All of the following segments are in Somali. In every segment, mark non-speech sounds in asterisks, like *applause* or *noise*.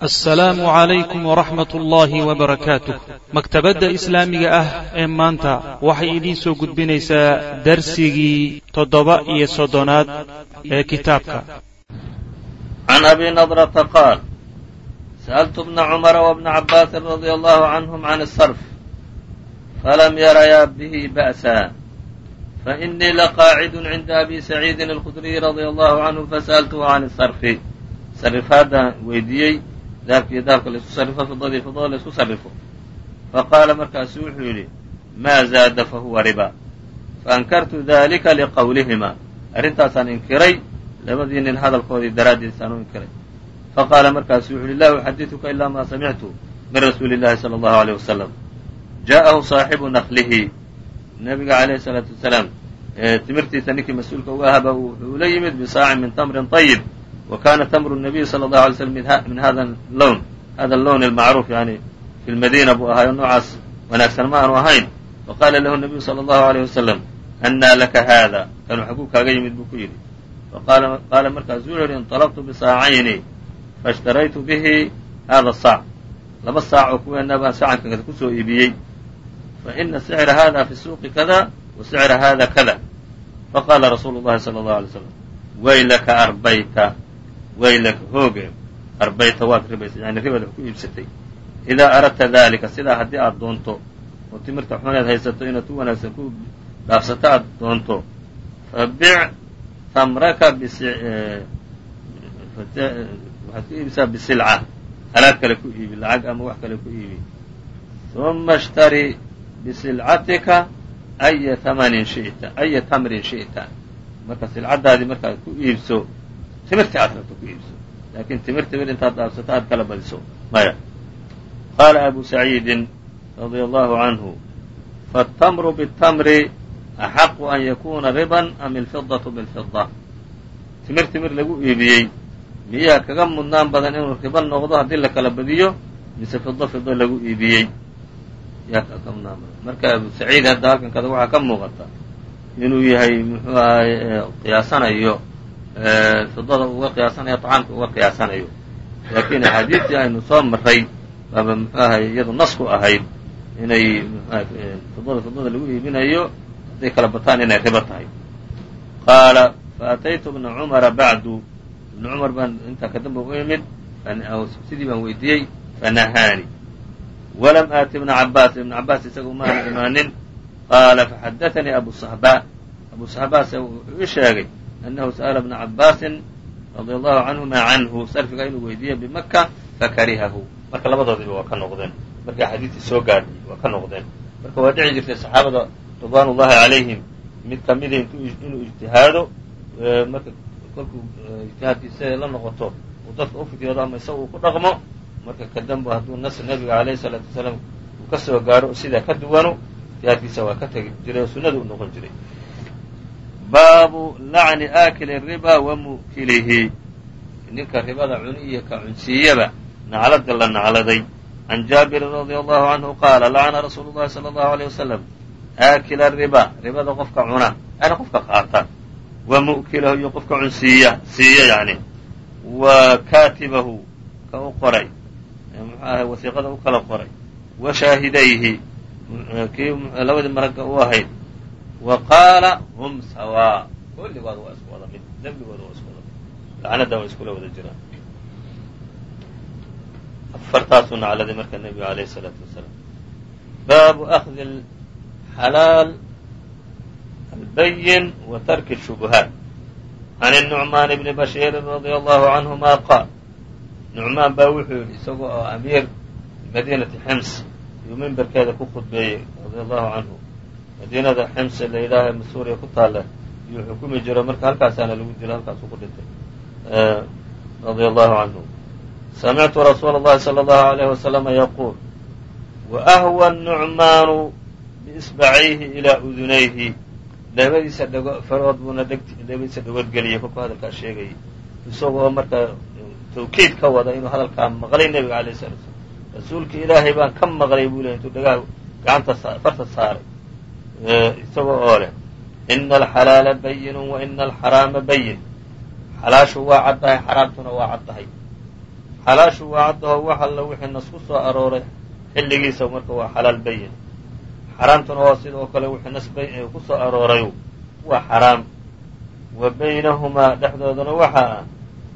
asalaamu calaykum waraxmat ullaahi wbarakaatuh maktabadda islaamiga ah ee maanta waxay idiin soo gudbinaysaa darsigii toddoba iyo soddonaad ee kitaabka. Can abi nadrata qaal sa'altu bna cumara wabna cabbaasin radia allahu canhum can asarf falam yarayaa bihi ba'sa fainii laqaacidun cinda abi saciidin alkhudriy radia allahu canhu fasa'altuhu can sarfi sarifaaddaan weydiiyey dahabka iyo dahabka la isku sarrifo fidada iyo fidada sarifo sarrifo. Fa qaala markaasu wuxuu yidhi maa zaada fa huwa riba. Faankartu dalika liqowlihima arrintaasaan inkiray labadii nin hadalkoodii daraaddeed u inkiray. Faqaala markaasu wuxuu uhi laa uxadituka ilaa maa samictu min rasuuli illahi sala allahu aleyh wasalam jaa'ahu saaxibu naklihi nabiga calayhi salaatu wasalaam timirtiisa ninkii mas'uulka uga ahaa ba wuxuu la yimid bisaacin min tamrin ayib wa kana tamru الnabiy salى الlahu alay slm min hada lown hada lown almacruuf yani fi lmadiina buu ahaayo noocaas wanaagsan ma aanu ahayn faqala lahu nabiyu salى اllahu عalيyh wasalam annaa laka haada kanuu xaguu kaaga yimid buu ku yidhi qaala markaasu wuxu yidhi inطalabtu bisaacayni faاshtaraytu bihi hada saac laba saac oo kuweena baan sacanka kusoo iibiyey faina sicra hada fi suuqi kada wa sicra hada kada faqala rasuulu اllahi salى اllahu alay slam waylaka arbayta waylaka hooge arbayta waad ribaysa yani ribada ku iibsatay. Idaa aradta dalika sidaa haddii aad doonto oo timirta xuneed haysato inaad u wanaagsan ku dhaafsato aad doonto fabic tamraka waxaad ku iibisaa bisilca alaab kale ku iibi lacag ama wax kale ku iibi. Uma ishtari bisilcatika aya tamanin shita aya tamrin shi'ta. Marka silcadaadii markaad ku iibso timirtii aad rabto ku iibso laakiin timir timir intaad dhaafsato aad kala badiso maya qaala abu saciidin radia allahu canhu faاtamru bاtamri axaqu an yakuna riban am ilfidaةu biاlfida timir timir lagu iibiyey miyaa kaga mudnaan badan inuu riba noqdo haddii la kala badiyo mise fido fido lagu iibiyey yaa kaga mudnaan badan marka abu saciid hadda halkan kada waxaa ka muuqata inuu yahay muxuu ahay qiyaasanayo fidada uga qiyaasanayo طacaamka uga qiyaasanayo. Laakiin axaadiistii aynu soo maray baaba muxuu iyadu nas ku ahayd inay fidada fidada lagu iibinayo hadday kala bataan inay ribo tahay. Qaala faataytu bna cumara bacdu. Ibna cumar baan intaa kadamba u imid sidii baan weydiiyey fanahaani. Walam aati ibna cabaas ibna cabaas isaga umaana imaanin. Qaala faxadaanii abu sahba. Abu sahbaase wuxuu ii sheegay annahu sa'ala bna cabaasin radia allahu canhuma canhu sarfiga inuu weydiiye bimaka fakarihahu marka labadoodiiba waa ka noqdeen markii axaadiistii soo gaadhay waa ka noqdeen marka waa dhici jirtay saxaabada ridwaan ullahi calayhim mid kamida inuu ijtihaado marka kolkuu ijtihaadkiisa la noqoto uu dadka u fidyoodo ama isaga uu ku dhaqmo marka kadamba hadduu nas nebiga alayhi salaatu wasalaam uu ka soo gaaro sidaa ka duwano ijtihaadkiisa waa ka tegi jiray oo sunnada u noqon jiray baabu lacni aakili riba wa mu'kilihi ninka ribada cuni iyo ka cunsiiyaba naclada la nacladay. Can jaabirin radia allahu canhu qaala lacna rasuulu llahi sala allahu aleyh wasalam aakila riba ribada qofka cuna yani qofka qaata. Wa mu'kilahu iyo qofka cunsiiya siiya yani. Wa kaatibahu ka u qoray. Muxuu ahay wasiiqada u kala qoray. Wa shaahidayhi kii labadii maragga u ahayd wa qaala hum sawaa kulligood waa isku wada mid dembigooda waa isku wada mid lacnaddan waa iskula wada jiraan afartaasu nacladay marka nebigu alayh salaatu wasalaam baabu akhdi xalaal albayin wa tarki shubuhaat can الnucmaan bni bashiirin radia allahu canhuma qaal nucmaan baa wuxuu yidhi isaga oo amiir madiinati xems iyuu mimbarkeeda ku khudbeeyey radia allahu canhu madiinada ximse la yidhaaha masuuriya ku taalla iyuu xukumi jiro marka halkaasaana lagu dilo halkaasuu ku dhintay radia allahu canhu samictu rasuula اllahi salى اllahu alayh wasalama yaquul waahwa nucmaanu biisbacayhi ilaa udunayhi labadiisa dhego farood buuna labadiisa dhagoodgeliyay kolkuu hadalkaa sheegayay isagoo marka tawkiid ka wada inuu hadalkaa maqlay nebiga alayh salatu slam rasuulka ilaahay baan ka maqlay buu ley intuu dhagaha gacanta farta saaray isagoo oo leh ina alxalaala bayinu wa ina alxaraama bayin xalaashu waa caddahay xaraamtuna waa caddahay xalaashu waa caddaho wax alla wixii nas ku soo arooray xilligiisa marka waa xalaal bayin xaraamtuna waa sidoo kale wixii nas ku soo arooray waa xaraam wa baynahumaa dhexdoodana waxaa ah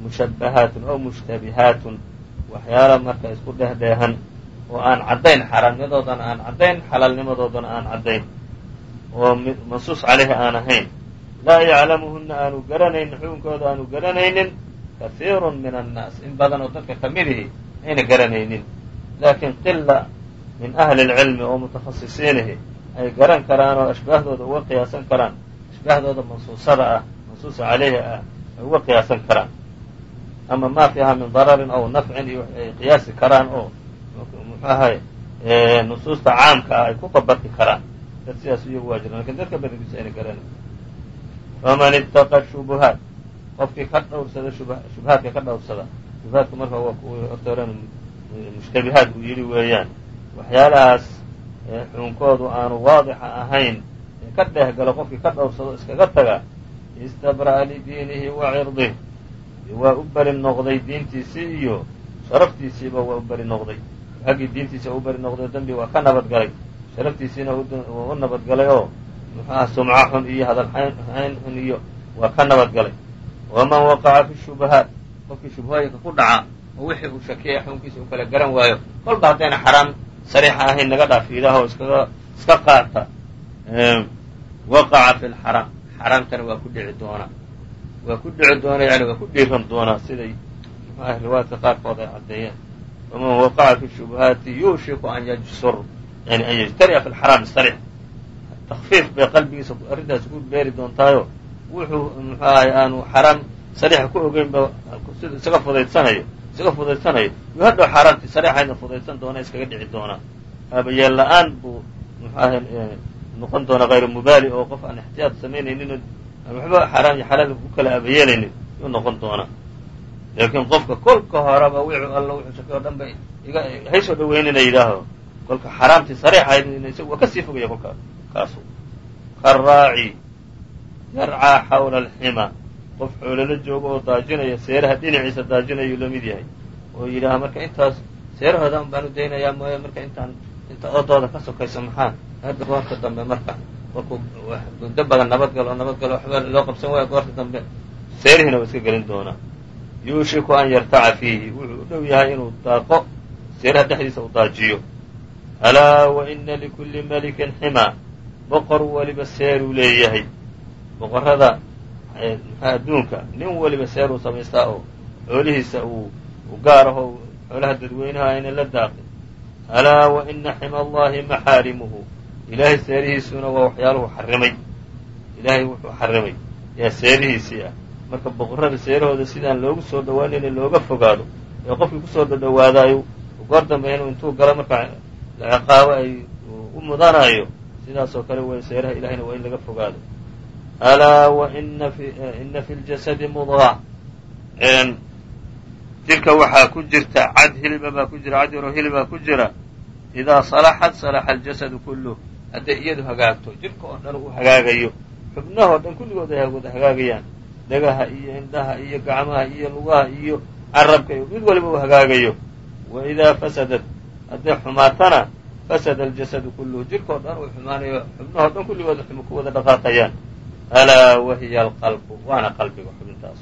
mushabbahaatun aw mushtabihaatun waxyaala marka isku dhehdheehan oo aan caddayn xaaraamnimadoodana aan caddayn xalaalnimadoodana aan caddayn oo mansuus caleyhi aan ahayn. Laa yaclamuhuna aanu garanaynin xukunkooda aanu garanaynin kahiiru min annaas. In badan oo dadka ka midihi ayna garanaynin. Laakiin qila min ahli lcilmi oo mutakhasisiinihi ay garan karaan oo ashbaahdooda uga qiyaasan karaan. Ashbaahdooda mansuusada ah mansuusa caleyhi ah ay uga qiyaasan karaan. Ama ma fiiha min dararin aw nafcin iyo ay qiyaasi karaan oo muxuu ahay nusuusta caamka ah ay ku dabaqi karaan dad sidaas iyagu waa jiraan laakiin dadka badankiisa ayna garanayn faman ittaqa shubuhaat qofkii ka dhowrsada shubhaadka ka dhowrsada shubhaadku marka waa kuwii horta horen mushtabihaad uu yidhi weeyaan waxyaalahaas xukunkoodu aanu waadixa ahayn. Ee ka dheeh galo qofkii ka dhowrsado iskaga taga. Istabra'a lidiinihi wa cirdih waa u beri noqday diintiisii iyo sharaftiisiiba waa u beri noqday. Haggii diintiisa u beri noqday dembi waa ka nabadgalay sharaftiisiina u nabadgalay oo muxuaha sumco xun iyo hadal hayn xun iyo waa ka nabadgalay waman waqaca fi shubahaat qofkii shubhooyinka ku dhaca oo wixii uu shakiyay xukunkiisa u kala garan waayo kolba haddayna xaraam sariixa ahayn naga dhaaf iidaahoo iskaga iska qaata waqaca fi lxaraam xaraamtana waa ku dhici doonaa waa ku dhici doona yani waa ku dhiiran doonaa siday muxuaha riwaayadka qaarkood ay caddeeyeen. Waman waqaca fi shubahaati yuushiku an yajsur yani an yajtari'a fi lxaraam sarix takfiif bay qalbigiisa arrintaasi ku beeri doontaayo wuxuu muxuu ahay aanu xaraam sariixa ku ogeynba sida isaga fudaydsanayo isaga fudaydsanayo yuu hadhow xaaraamtii sariixayna fudaydsan doona iskaga dhici doonaa aabayeel la'aan buu muxuu ahay noqon doona hayru mubaali oo qof aan ixtiyaad samaynaynin aan waxba xaaraam iyo xalaal u kala aabayeelaynin yuu noqon doonaa laakiin qofka kolka horeba wixuu alla wuxuu shakay o dhan ba iga haysoo dhaweynina yidhaaho kolka xaaraamtii sariixayd isagu waa ka sii fogaya kolka kaasu. Karaaci yarcaa xawla alxima qof xoololo joogo oo daajinaya seeraha dhinaciisa daajinayuu la mid yahay. Oo yidhaaha marka intaas seerahooda un baan u daynayaa mooye marka intaan inta odooda ka sokaysa maxaa hadda goorta dambe marka markuu muddo badan nabadgalo nabadgalo waxba loo qabsan waaya goorta dambe. Seerihiina waa iska gelin doonaa. Yuushiku an yartaca fiihi. Wuxuu u dhow yahay inuu daaqo seeraha dhexdiisa uu daajiyo alaa wa ina likulli malikin ximaa boqor weliba seeruu leeyahay boqorrada adduunka nin weliba seeruu samaystaa oo xoolihiisa uu u gaaraho xoolaha dadweynaha ayna la daaqin alaa wa ina xima allahi maxaarimuhu ilaahay seerihiisuna waa waxyaaluhu xarimay ilaahay wuxuu xarimay yaa seerihiisii ah marka boqorrada seerahooda sidaan loogu soo dhowaanin in looga fogaado ee qofkii ku soo dhadhowaadaayo goor dambe inuu intuu galo marka ciqaabo ay u mudanayo sidaasoo kale way seeraha ilahayna waa in laga fogaado. Alaa wa ina fi ljasadi mudqa jirka waxaa ku jirta cad hiliba baa ku jira cad yaroo hilibaa ku jira. Idaa salaxat salaxa aljasadu kulluh hadday iyadu hagaagto jirka oo dhan uu hagaagayo xubnahoo dhan kulligood ay wada hagaagayaan. Dhagaha iyo indhaha iyo gacmaha iyo lugaha iyo carabka mid waliba uu hagaagayo. Wa idaa hadday xumaatana fasada aljasadu kulluhu jirkao dhan uu xumaanayo xubnahoo dhan kulligood ku wada dhaqaaqayaan. Alaa wahiya alqalbu waana qalbiga xubintaas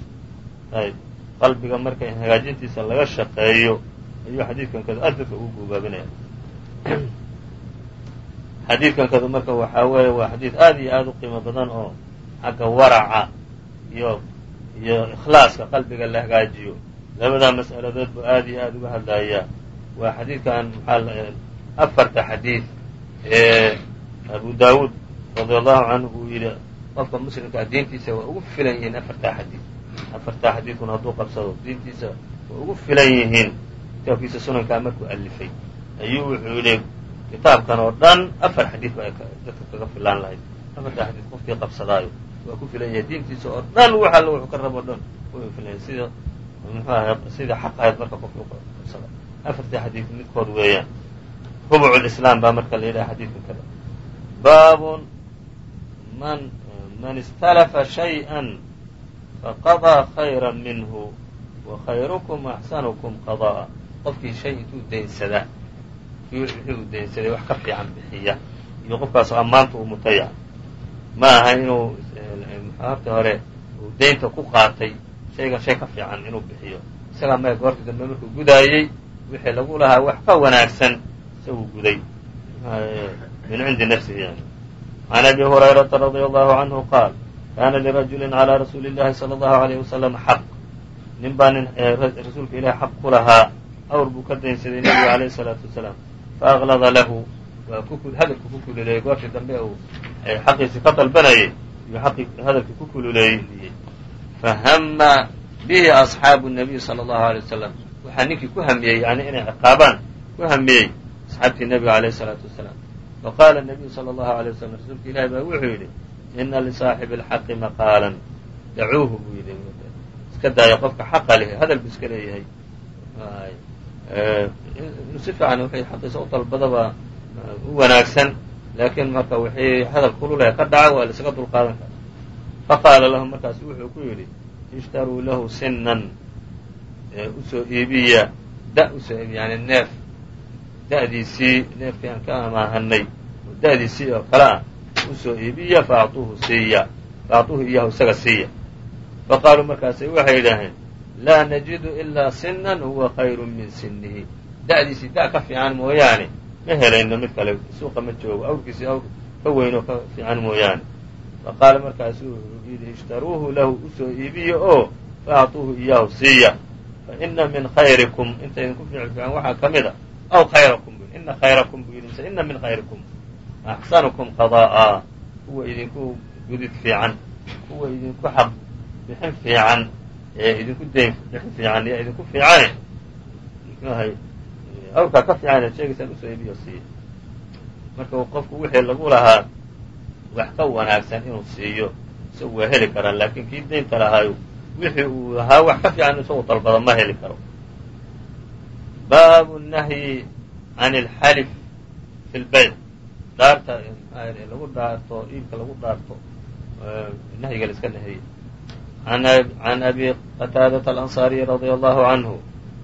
ayb qalbiga marka in hagaajintiisa laga shaqeeyo ayuu xadiidkan kadu aad dadka ugu guubaabinaya. *clears throat* Xadiidkan kadu marka waxaa weeye waa xadiid aad iyo aad u qiimo badan oo xagga waraca iyo iyo ikhlaaska qalbiga la hagaajiyo. Labadaa mas'aladood buu aad iyo aad uga hadlayaa waa xadiidkan afarta xadiid ee abu daawuud radi allahu canhu uu yidhi qofka muslimkaa diintiisa waa ugu filan yihiin afartaa xadiid. Afartaa xadiidkuna hadduu qabsado diintiisa waa ugu filan yihiin. Kitaabkiisa sunankaa markuu alifay ayuu wuxuu yidhi kitaabkan oo dhan afar xadiid ba ay dadka kaga filaan lahayd afartaa xadiid qofkii qabsadaayo waa ku filan yahay diintiisa oo dhan wax alla wuxuu ka rabo dhan. Way filan yahay sida muxuu ahay sida xaq ahayd marka qofkii qabsada afartii xadiid midkood weeyaan rubuc lislaam baa marka la yidhaha xadiidka kale baabun man man istalafa shayئa faqaضىa khayra minhu wa khayrukum axsanukum qada'a qofkii shay intuu daynsada wixii uu daynsaday wax ka fiican bixiya iyo qofkaasoo ammaanta uu mutaya ma aha inuu horta hore uu daynta ku qaatay shaygan shay ka fiican inuu bixiyo isagaa maya goortii dambe markuu gudaayey wixii lagu lahaa wax ka wanaagsan isaguu guday min cindi nafsihi yani عن أbي هريرةa رضي الله عنه قاaل كاna لرaجuل عlى رasuuلi اللahi صلى الله عليه وسلم xq nin baa nin rasuulka ilahi xaq ku lahaa awr buu ka daynsaday nebiga عalيه الصلاaةu وaسلام faأغلظa lahu waa hadalku ku kululeeyey goortii dambe uu xaqiisii ka dalbanayay iyuu hadalkii ku kululeeyey fahma bihi أصxaabu النabiي صلى الله عليه وسلم waxaa ninkii ku hamiyey yani inay ciqaabaan ku hamiyey asxaabtii nebiga alayh salaatu wasalaam. Faqaala nabiyu sala allahu alay wasalam rasuulka ilaahi baa wuxuu yidhi ina lisaaxibi alxaqi maqaalan. Dacuuhu buu yidhi. Iska daaya qofka xaqa leh hadal bu iska leeyahay. Inuu si fiican wixii xaqiisa u dalbadaba u wanaagsan. Laakiin marka wixii hadal kululeh ka dhaca waa la dulqaadan karaa faqaala lahu markaasu wuxuu ku yidhi ishtaruu lahu sinan u soo iibiya da u soo yani neef da'diisii neefkii aan ka amaahanay oo da'diisii oo kale ah u soo iibiya faauuhu siiya faauuhu iyahu isaga siiya. Faqaaluu markaasay waxay yidhaaheen laa najidu ilaa sinan huwa khayru min sinihi da'diisii da' ka fiican mooyaane ma helayno mid kale suuqa ma joogo awrkiisii awr ka weynoo ka fiican mooyaane. Faqaala markaasuu yidhi ishtaruuhu lahu u soo iibiya oo faauuhu iyaahu siiya faina min khayrikum inta idinku fiic fiican waxaa ka mid a aw khayrakum bu ina khayrakum buu yidhi mise ina min khayrikum axsanukum qada'a kuwa idinku gudid fiican kuwa idinku xaq bixin fiican ee idinku dayn bixin fiican iyo idinku fiicane mxuahay awrkaa ka fiican sheegaysaan u soo iibiyo siiya marka qofku wixii lagu lahaa wax ka wanaagsan inuu siiyo isagu waa heli karaan laakiin kii daynta lahaayo wixii uu lahaa wax ka fiican isagu dalbada ma heli karo baabu nahyi can alxalif fi lbayc dhaarta lagu dhaarto iibka lagu dhaarto nahyiga la iska nahiyey can abi qataadata alanصaariyi radia allahu canhu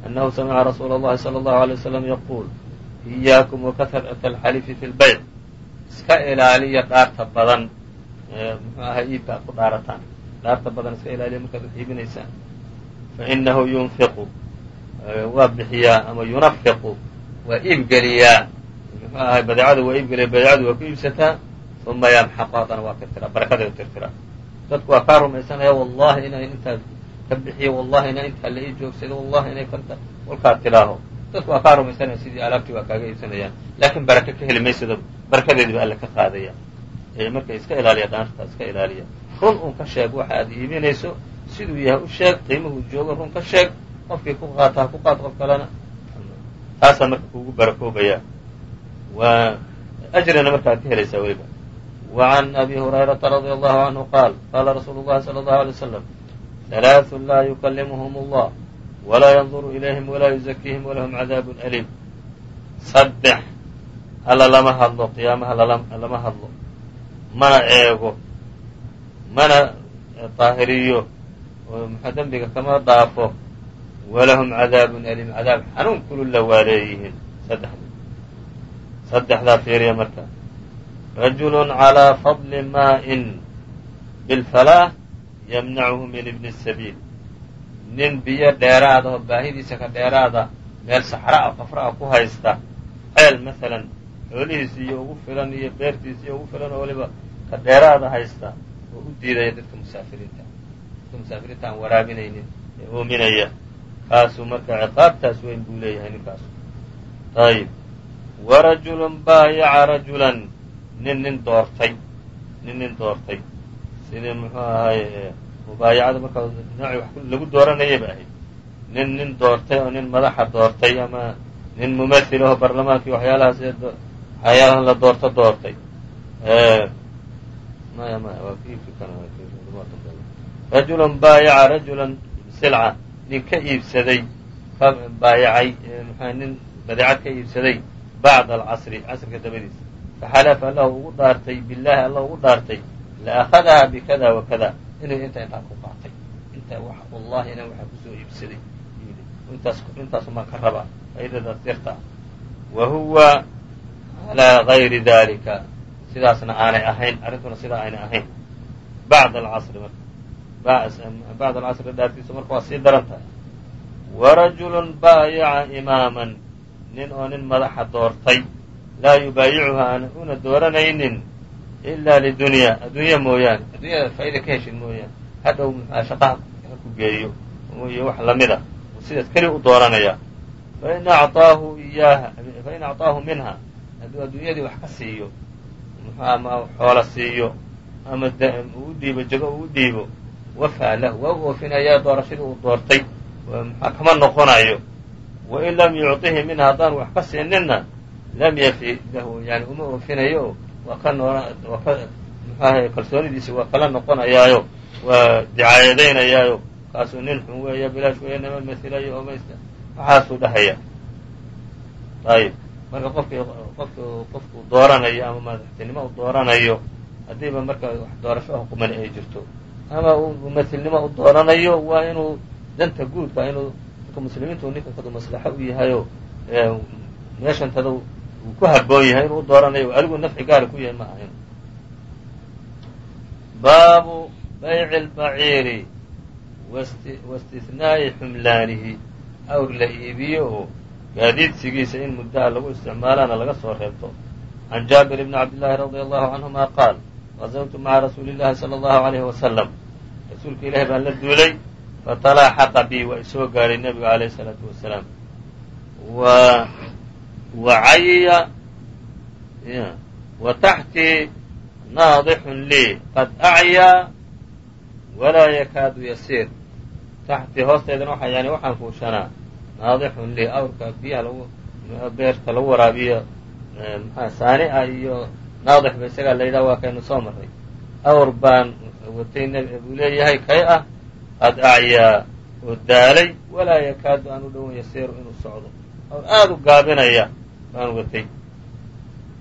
annahu samica rasuula اllahi salى اllahu alay waslam yaquul iyaakum wakahrat alxalifi fi lbayc iska ilaaliya dhaarta badan muxuu ahay iibka ad ku dhaarataan dhaarta badan iska ilaaliya markaad wax iibinaysaan fainahu yunfiqu waa bixiyaa ama yunafiqu waa iibgeliyaa. Muxuu ahay? Badeecada waa iibgeliya badeecadu waa ku iibsataa uma yamxaqu haddana waa tirtiraa barakadeedu tirtiraa dadku waa kaa rumaysanaya wallahi inay intaas ka bixiyo wallahi ina intaa la ii joogsado wallahi inay kanta walkaa tidhaaho dadku waa kaa rumaysanaya sidii alaabtii waa kaaga iibsanayaan. Laakiin baraka ka heli maysado barakadeedii ba alle ka qaadaya. Marka iska ilaaliya dhaarta iska ilaaliya run un ka sheeg waxa aad iibinayso siduu yahay u sheeg qiimuhu joogo run ka sheeg qofkii ku qaata ha ku qaad qof kalena. Taasaa marka kugu barakoobaya wa ajrina markaad ka helaysaa weliba wa can abi hurayrata radia allahu canhu qaal qaala rasuulu llahi sala allahu alay waslam halaaثun laa yukallimuhum allah walaa yanduru ilayhim walaa yuzakiihim walahum cadaabun aliim. Saddex alla lama hadlo qiyaamaha lama hadlo. Mana eego mana طaahiriyo oo mx dembiga kama dhaafo وlahم عadاaب أليم cadaab xanuun kulula waa leeyihiin saddexdaa fiiriya marka rajul عlى fضل maaء bاlfalaah ymnachu min ibni الsabiil nin biyo dheeraada oo baahidiisa ka dheeraada meel saxraa qafraa ku haysta ceel masalan xoolihiisi iyo ugu filan iyo beertiisi iyo ugu filan oo waliba ka dheeraada haysta u diidaya dadka musaafiriinta dadka musaafiriinta aan waraabinaynin ee oominaya kaasuu marka ciqaabtaas weyn buu leeyahay ninkaasu ayb warajul baayaca rajulan nin nin doortay nin nin doortay sidii muxuu ahay mubaayacada marka noocii wax lagu dooranayay ba ahayd nin nin doortay oo nin madaxa doortay ama nin mumathil aho barlamaankii waxyaalahaas waxyaalahan la doorto doortay maya maya waa rajulan baayaca rajulan silca. Nin ka iibsaday ka baayacay mxua nin badeecad ka iibsaday bacda alcasri casrka dabadiisa. Faxalafa lahu ugu dhaartay billahi alla ugu dhaartay laأkhadaha bikada wakada inuu inta intaa ku qaatay. Inta wallahi inaan waxaa ku soo iibsaday. Intaas intaasumaan ka rabaa faa'iidadaas yarta wa huwa calaa gayri dalika sidaasna aanay ahayn arrintuna sidaa aynay ahayn. Bacd alcasri marka. Bacd alcasri dhaartiisa marka waa sii daran tahay. Warajulun baayaca imaaman nin oo nin madaxa doortay. Laa yubaayicuha aan una dooranaynin ilaa lidunyaa addunya mooyaane. Addunyada faaida ka heshin mooyaane hadhow shaqaha ha ku geeyo iyo wax lamida sidaas keli u dooranaya fain acطaahu iyaaha fain acطaahu minha hadduu adduunyadii wax ka siiyo ama xoola siiyo ama uu dhiibo jego uu dhiibo wafaa lahu waa u oofinayaa doorashadii uu doortay maxaa kama noqonayo? Wain lam yucطihi minha haddaan wax ka siininna lam yafi lahu yani uma oofinayo waa ka noo waa ka muxuahay kalsoonidiisi waa kala noqonayaayo waa dicaayadaynayaayo kaasuu nin xun weeya bilaash weeya nama masilayo oo maysta waxaasuu dhahaya? Ayib marka qofki qofki qofku dooranayo ama madaxtinimo u dooranayo haddiiba marka wax doorasho qumani ay jirto. Ama uu masilnimo u dooranayo waa inuu danta guudka inuu dadka muslimiintu ninka kadu maslaxo u yahayo meeshantada uu ku haboon yahay inuu u dooranayo aligu nafci gaara ku yahay ma ahayn. Baabu bayci اlbaciiri waاstinaa'i xumlaanihi. Awr la iibiyo. oo gaadiidsigiisa in muddaha lagu isticmaalana laga soo reebto. Can jaabir bni cabdillaahi radi allahu canhuma qaal qazawtu maca rasuuli llahi sala allahu alayhi wasalam rasuulka ilahi baan la duulay fatalaaxaqa bi waa isoo gaadhay nebigu alayh isalaatu wasalaam wa wacayiya wa taxtii naadixun lii qad acyaa walaa yakaadu yasiir. Taxtii hoosteedana yani waxaan fuushanaa naadixun lii awrka biyaha beerta lagu waraabiyo maxaa saani ah iyo naadix ba isagaa la waa kaynu soo marray. Awr baan watay buu leeyahay kay ah qad acyaa oo daalay walaa yakaadu aan u dhowan yasiiru inuu socdo. Awr aada u gaabinaya baan watay.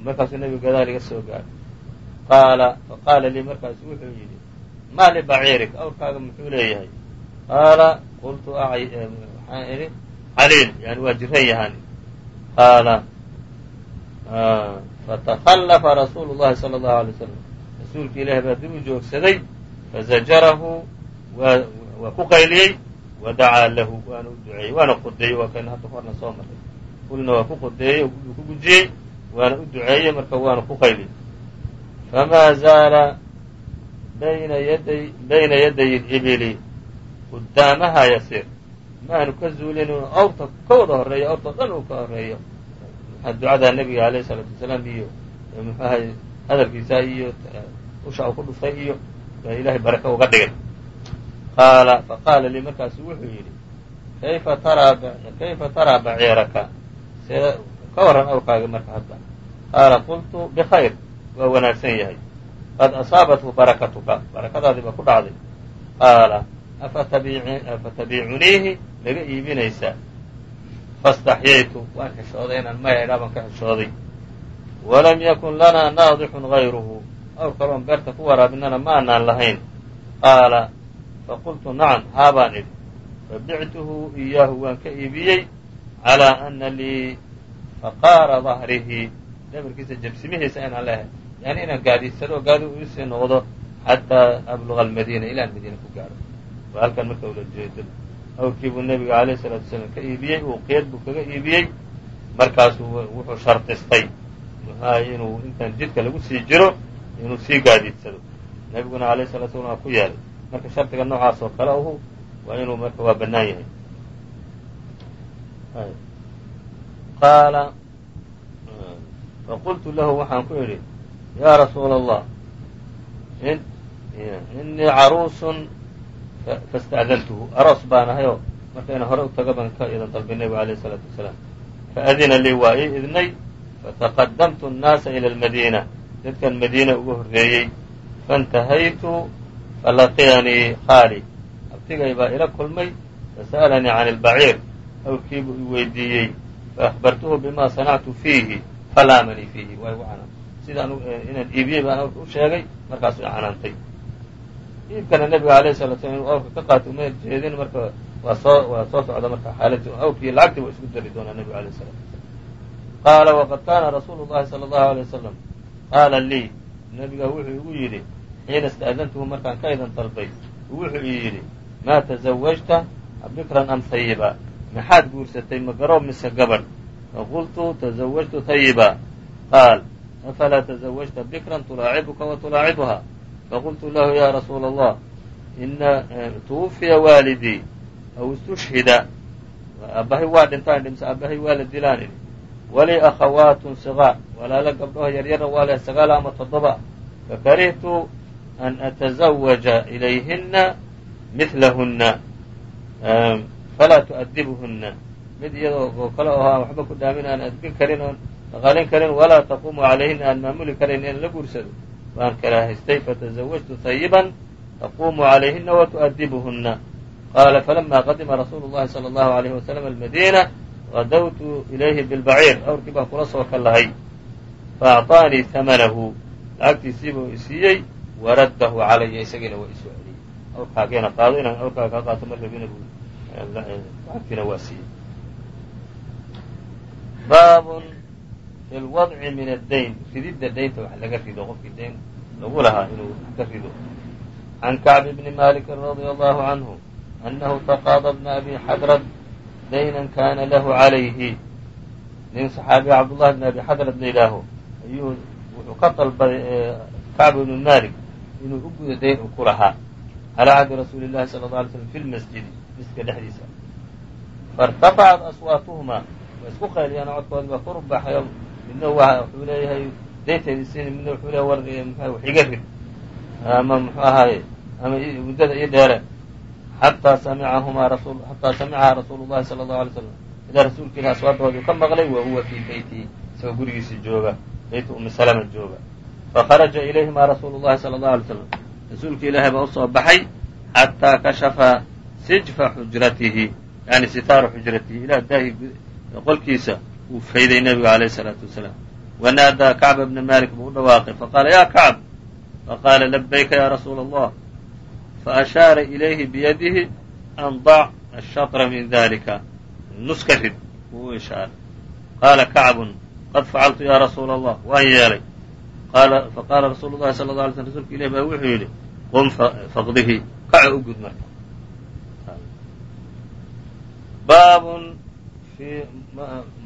Markaasuu nebigu gadaal iga soo gaadhay qaala faqaala lii markaasu wuxuu yidhi maa libaciirik awrkaaga muxuu leeyahay. Qaala qultu waxaan idhi caliil yani waa jiran yahaani qaala fatakhallafa rasuulu llahi sala allahu alay slam rasuulki ilaahi baa dib u joogsaday fazajarahu waa ku qayliyey wa dacaa lahu waana u duceeyey waana qudeeyey waa kaynu hadda horna soo marray kulna waa ku qudeeyey wuu ku gujiyey waana u duceeyey marka waana ku qayliyey famaa zaala bayna yaday libili qudaamaha yasiir maanu ka zuulin awrta ka wada horreeyo awrtao dhan uu ka horreeyo. Ducada nebiga alayh isalaatu wasalaam iyo muxuahay hadalkiisa iyo usha uu ku dhuftay iyo ilahay baraka uga dhigay. Qaala faqaala lii markaasu wuxuu yidhi kayfa taraa kayfa taraa baciiraka see ka warran awrkaaga marka hadda. Qaala qultu bkhayr waa wanaagsan yahay. Qad asaabathu barakatuka. Barakadaadii baa ku dhacday. Qaala afatabiicuniihi naga iibinaysaa faاstaxyaytu waan xishooday inaan maya idhaa baan ka xishooday walam yakun lanaa naadixun gayruhu awr kaloon beerta ku waraabinana ma anaan lahayn qaala faqultu nacam haabaan idhi fabictuhu iyaahu waan ka iibiyey calىa ana lii faqaara dahrihi dhabarkiisa jabsimihiisa inaan lehay yani inaan gaadiidsado gaadi u isii noqdo xataa abluga almadiina ilaan madiina ku gaaro waa halkan marka ula jeedo. Awrkii buu nebiga alayh salaatu wasalaam ka iibiyey uuqiyad buu kaga iibiyey. Markaasuu wuxuu shardistay inuu intaan jidka lagu sii jiro inuu sii gaadiidsado. Nebiguna alayh salatu salam waa ku yeelay marka shardiga noocaas oo kale ahu waa inuu marka waa bannaan yahay. Qaala faqultu lahu waxaan ku idhi yaa rasuula allah inii caruusun fasta'dantuhu aroos baan ahayoo marka inaan hore u taga baan ka idan dalbay nebigu alayh isalaatu wasalaam faadina lii waa ii idnay fataqadamtu annaasa ila almadiina dadkan madiina ugu horreeyey faintahaytu falaqiyanii khaali abtigay baa ila kulmay fasa'alanii can ilbaciir awrkiibuu i weydiiyey faahbartuhu bima sanactu fiihi falaamanii fiihi waa igu canaan sidaan inaan iibiyey baan u sheegay markaasuu i canaantay iibkana nebiga alayh salat slam inuu awrka ka qaato uma jeedin marka waa soo waa soo socda marka xaaladii awrkii lacagtii waa isku dari doonaa nebiga alayh salatu wasalaam qaala waqad kaana rasuulu llahi sala allahu alay wasalam qaala lii nebiga wuxuu igu yidhi xiina istaadantuhu markaan ka idan dalbay wuxuu i yidhi maa tazawajta bikran am tayiba maxaad guursatay? Magaroo mise gabadh? Faqultu tazawajtu hayiba qaal afalaa tazawajta bikran tulaacibuka wa tulaacibuha faqultu lahu ya rasuula allah ina tuwufiya waalidii aw istushhida aabbahay waa dhintaan dhimse aabbahay waa la dilaan idhi walii akhawaatun sigaar walaalo gabdhaho yaryara waa leh sagaal ama toddoba fakarihtu an atazawaja ilayhina midlahunna falaa tu'adibuhunna mid iyadoo oo kale oo aan waxba ku dhaamin aan adbin karin oon dhaqaalin karin walaa taquumu calayhina aan maamuli karayn in la guursado waan karahaystay fatazawajtu hayiban taquumu calayhina wa tu'adibuhunna qaala falama qadima rasuulu llahi sala allahu alayhi wasalam almadiina gadawtu ilayhi bilbaciir awrkii baan kula soo kallahay faacطaanii hamanahu lacagtiisiibuu isiiyey waraddahu calaya isagiina waa isoo celiyey awrkaageena qaado inaan awrkaaga kaa qaato mar rabina lacagtiina waa siiyey baabun fi lwadci min addayn rididda daynta wax laga rido qofkii dayn lagu lahaa inuu wax ka rido can kacb bni maliki radia allahu canhu anahu taqaada bna abi xadrad daynan kana lahu calayhi nin saxaabiga cabdullahi bn abi xadrad la yidhaaho ayuu wuxuu ka dalbaday kacb ibnu malik inuu u gudo dayn uu ku lahaa calaa cahdi rasuuli llahi sala alla alay slam fi lmasjidi masjidka dhexdiisa fairtafacat aswaatuhuma way isku qayliyaan codkoodi baa kor u midna wuxuu leeyahay daynteedii siin midna wuxuu leeyahay war mx wax iga rid ama muxuu ahaaye ama muddada ii dheere. Xataa samicahumaa rasul xataa samicahaa rasuulu llahi sala allahu alay slam ilaa rasuulka ilah aswaadoodii ka maqlay wa huwa fii beyti isagoo gurigiisii jooga beyti umi salama jooga. Fakharaja ilayhimaa rasuulu llahi sala allahu alay slam rasuulka ilaahay baa u soo baxay xataa kashafa sijfa xujratihi yani sitaaru xujratihi ilah daahi qolkiisa uu fayday nebigu alayh الsalaatu wasalaam. Wanaadaa kacba bna malik buu u dhawaaqay faqaala ya kacb. Faqaala labayka ya rasuula allah faashaara ilayhi biyadihi an dac ashatra min dalika nus ka rid buu u ishaaray qaala kacbun qad facaltu ya rasuula allah waan yeelay faqaala rasuulu llahi sala la alay slm rsulka ilah baa wuxuu yidhi qum faqdihi kaco u gud marka baabun fi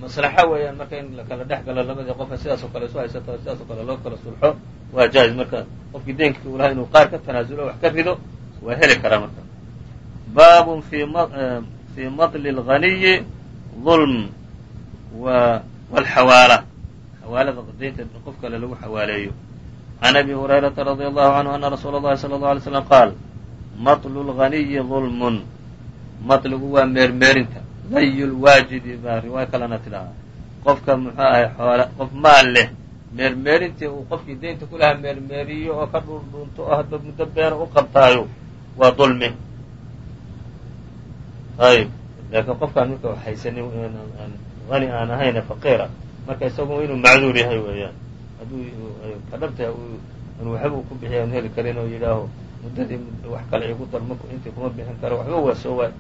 maslaxo weeyaan marka in la kala dhex galo labadii qofa sidaas oo kale isu haysato sidaas oo kale loo kala sulxo waa jaa'iz marka qofkii deenkii uu lahaa inuu qaar ka tanaasulo wax ka rido waa heli karaa marka baabun fi fii madli اlganiyi ظulm wاlxawaala xawaalada daynta qof kale lagu xawaaleeyo can abi hurayrata radi allahu canhu ana rasuula اllahi salى اlه alay slam qaal maطlu اlganiyi ظulmun maطligu waa meermeerinta day lwaajidi baa riwaayo kalena tidhahaa qofka muxuu ahay xoola qof maal leh meermeerintii uu qofkii deynta ku lahaa meermeeriyo oo ka dhuundhuunto oo hadba muddo beena u qabtaayo waa dulmi. Ayb laakiin qofkaan marka haysanin hani aan ahayne faqiira marka isagu inuu macduur yahay weeyaan. Hadduu ka dhabta an waxba ku bixiya an heli karin oo yidhaaho muddadii wax kale igu dar intii kuma bixin karo waxba waa soo waay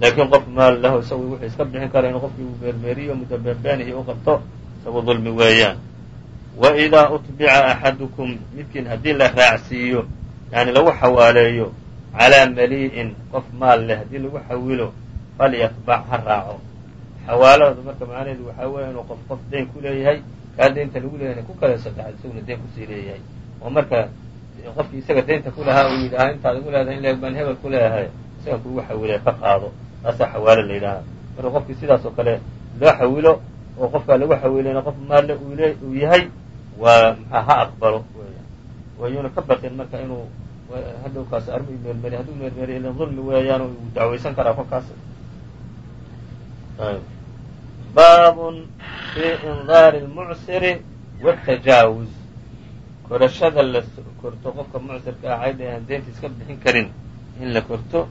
laakiin qof maal lahu isagu wuxuu iska bixin kara inuu qofkii uu meermeeriyo muddo beerbeenihi u qabto isagu dulmi weeyaan wa idaa utbica axadukum midkiin haddii la raacsiiyo yani lagu xawaaleeyo calaa malii'in qof maal leh haddii lagu xawilo falyatbac ha raaco xawaalada marka macnaheedu waxaa weya inuu qof qof dayn ku leeyahay kaa daynta lagu leeyahay ku kale saddexaad isaguna dayn ku sii leeyahay oo marka qofkii isaga daynta ku lahaa uu yidhaaha intaad igu leedahay in leeg baan hebel ku leeyahay isaga kugu xawilaya ka qaado taasaa xawaalo la yidhaahaa marka qofkii sidaas kale loo xawilo oo qofkaa lagu xawilayna qof maalle uu yahay waa maxaa ha aqbalo weeyaan wayuuna ka baqin marka inuu hadhowkaas armu meermeriy hadduu meermeriy ilan dulmi weeyaan uu dacwaysan karaa kolkaas baabun fii indaari lmucsiri watajaawuz korashada la korto qofka mucsirka ah caydha aan deynta iska bixin karin. In la korto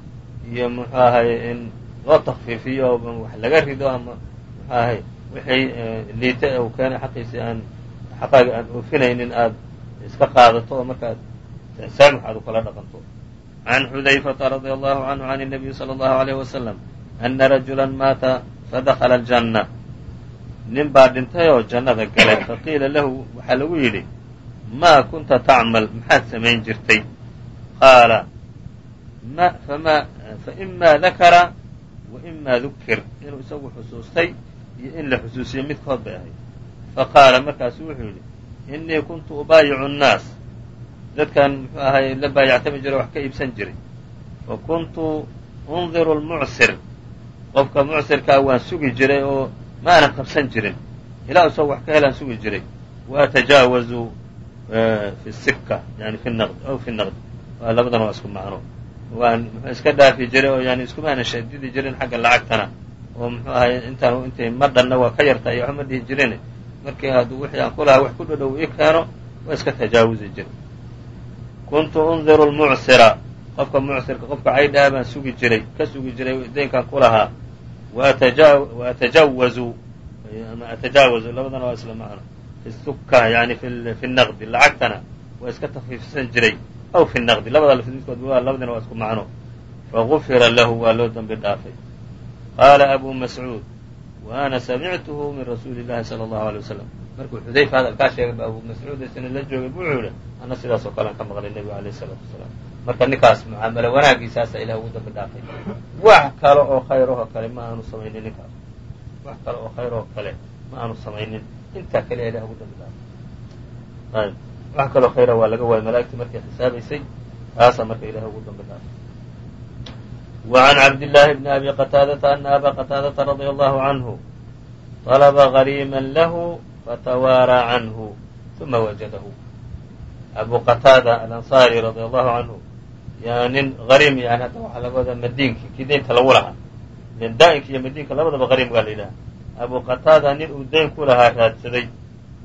iyo muxuu ahay in loo takfiifiyo oo wax laga rido ama muxuu ahay wixii liita uu keenay xaqiisii aan xaqaaga aan oofinaynin aad iska qaadato oo markaad saamix aad u kala dhaqanto عن xudayfةa radي الlه عanه عن النabiي slى الlه عlيه وsلم أna rajula maata fadakla الجannة nin baa dhintay oo jannada galay faqiila lahu waxaa lagu yidhi maa kunta tacmal maxaad samayn jirtay qaala faima dakara wa dukir inuu isagu xusuustay iyo in la xusuusiyo midkood bay ahayd. Faqaala markaasu wuxuu yidhi innii kuntu ubaayicu nnaas. Dadkan muxuu ahay la baayactami jiray wax ka iibsan jiray. Fa kuntu undiru lmucsir qofka mucsirkaa ah waan sugi jiray oo maanan qabsan jirin. Ilaa isagoo wax ka helaan sugi jiray. Wa eh, fi sikka yani fi naqd aw fi naqd. Labadan waa isku macno waan iska dhaafi jiray oo yani iskumaanan shadidi jirin xagga lacagtana. Oo muxuu ahay intaan intay ma dhanna waa ka yarta iyo waxma dhihi jirin. Markii hadduu wixii aan ku lahaa wax ku dhodhow ii keeno waa iska tajaawuzi jiray. Kuntu undiru lmucsira qofka mucsirka qofka caydhaha baan sugi jiray ka sugi jiray daynkan ku lahaa. Waatajawazu ama atajaawazu labadana waa isla macno. Fi suka yani fi naqdi lacagtana waa iska takfiifsan jiray aw fi naqdi labada lafd midkood labadina waa isku macno fagufira lahu waa loo dambi dhaafay qaala abu mascuud wa ana samictuhu min rasuuli llahi sala allahu alay wasalam markuu xudayfa hadalkaa sheegay ba abu mascuud isna la joogay bu wuxuu yihi ana sidaas kalean ka maqlay nebiga alayh isalaatu wasalaam marka ninkaas mucaamalo wanaagiisaasa ilah ugu dambi dhaafay wax kale oo khayrahoo kale ma aanu samaynin ninkaas wax kale oo khayrahoo kale ma aanu samaynin intaa kaliya ilah ugu dambi dhaafay wax kaloo khayra waa laga waayay malaa'igtii markay xisaabaysay taasaa marka ilahay ugu dambi dhaafay وعn cabdاللahi بn abi qتاadةa أna aba qتاadةa radي الlه عanه طلba غarيma lah fatawاarىa canhu ثuma wajadahu abu qataada alanصari radي الlahu canhu yaa nin hariim yani hadda waxaa laga wadaa madiinki kii daynta lagu lahaa len daa'inka iyo madiinka labadaba hariim baa la yidhaha abu qataada nin uu dayn ku lahaa raadsaday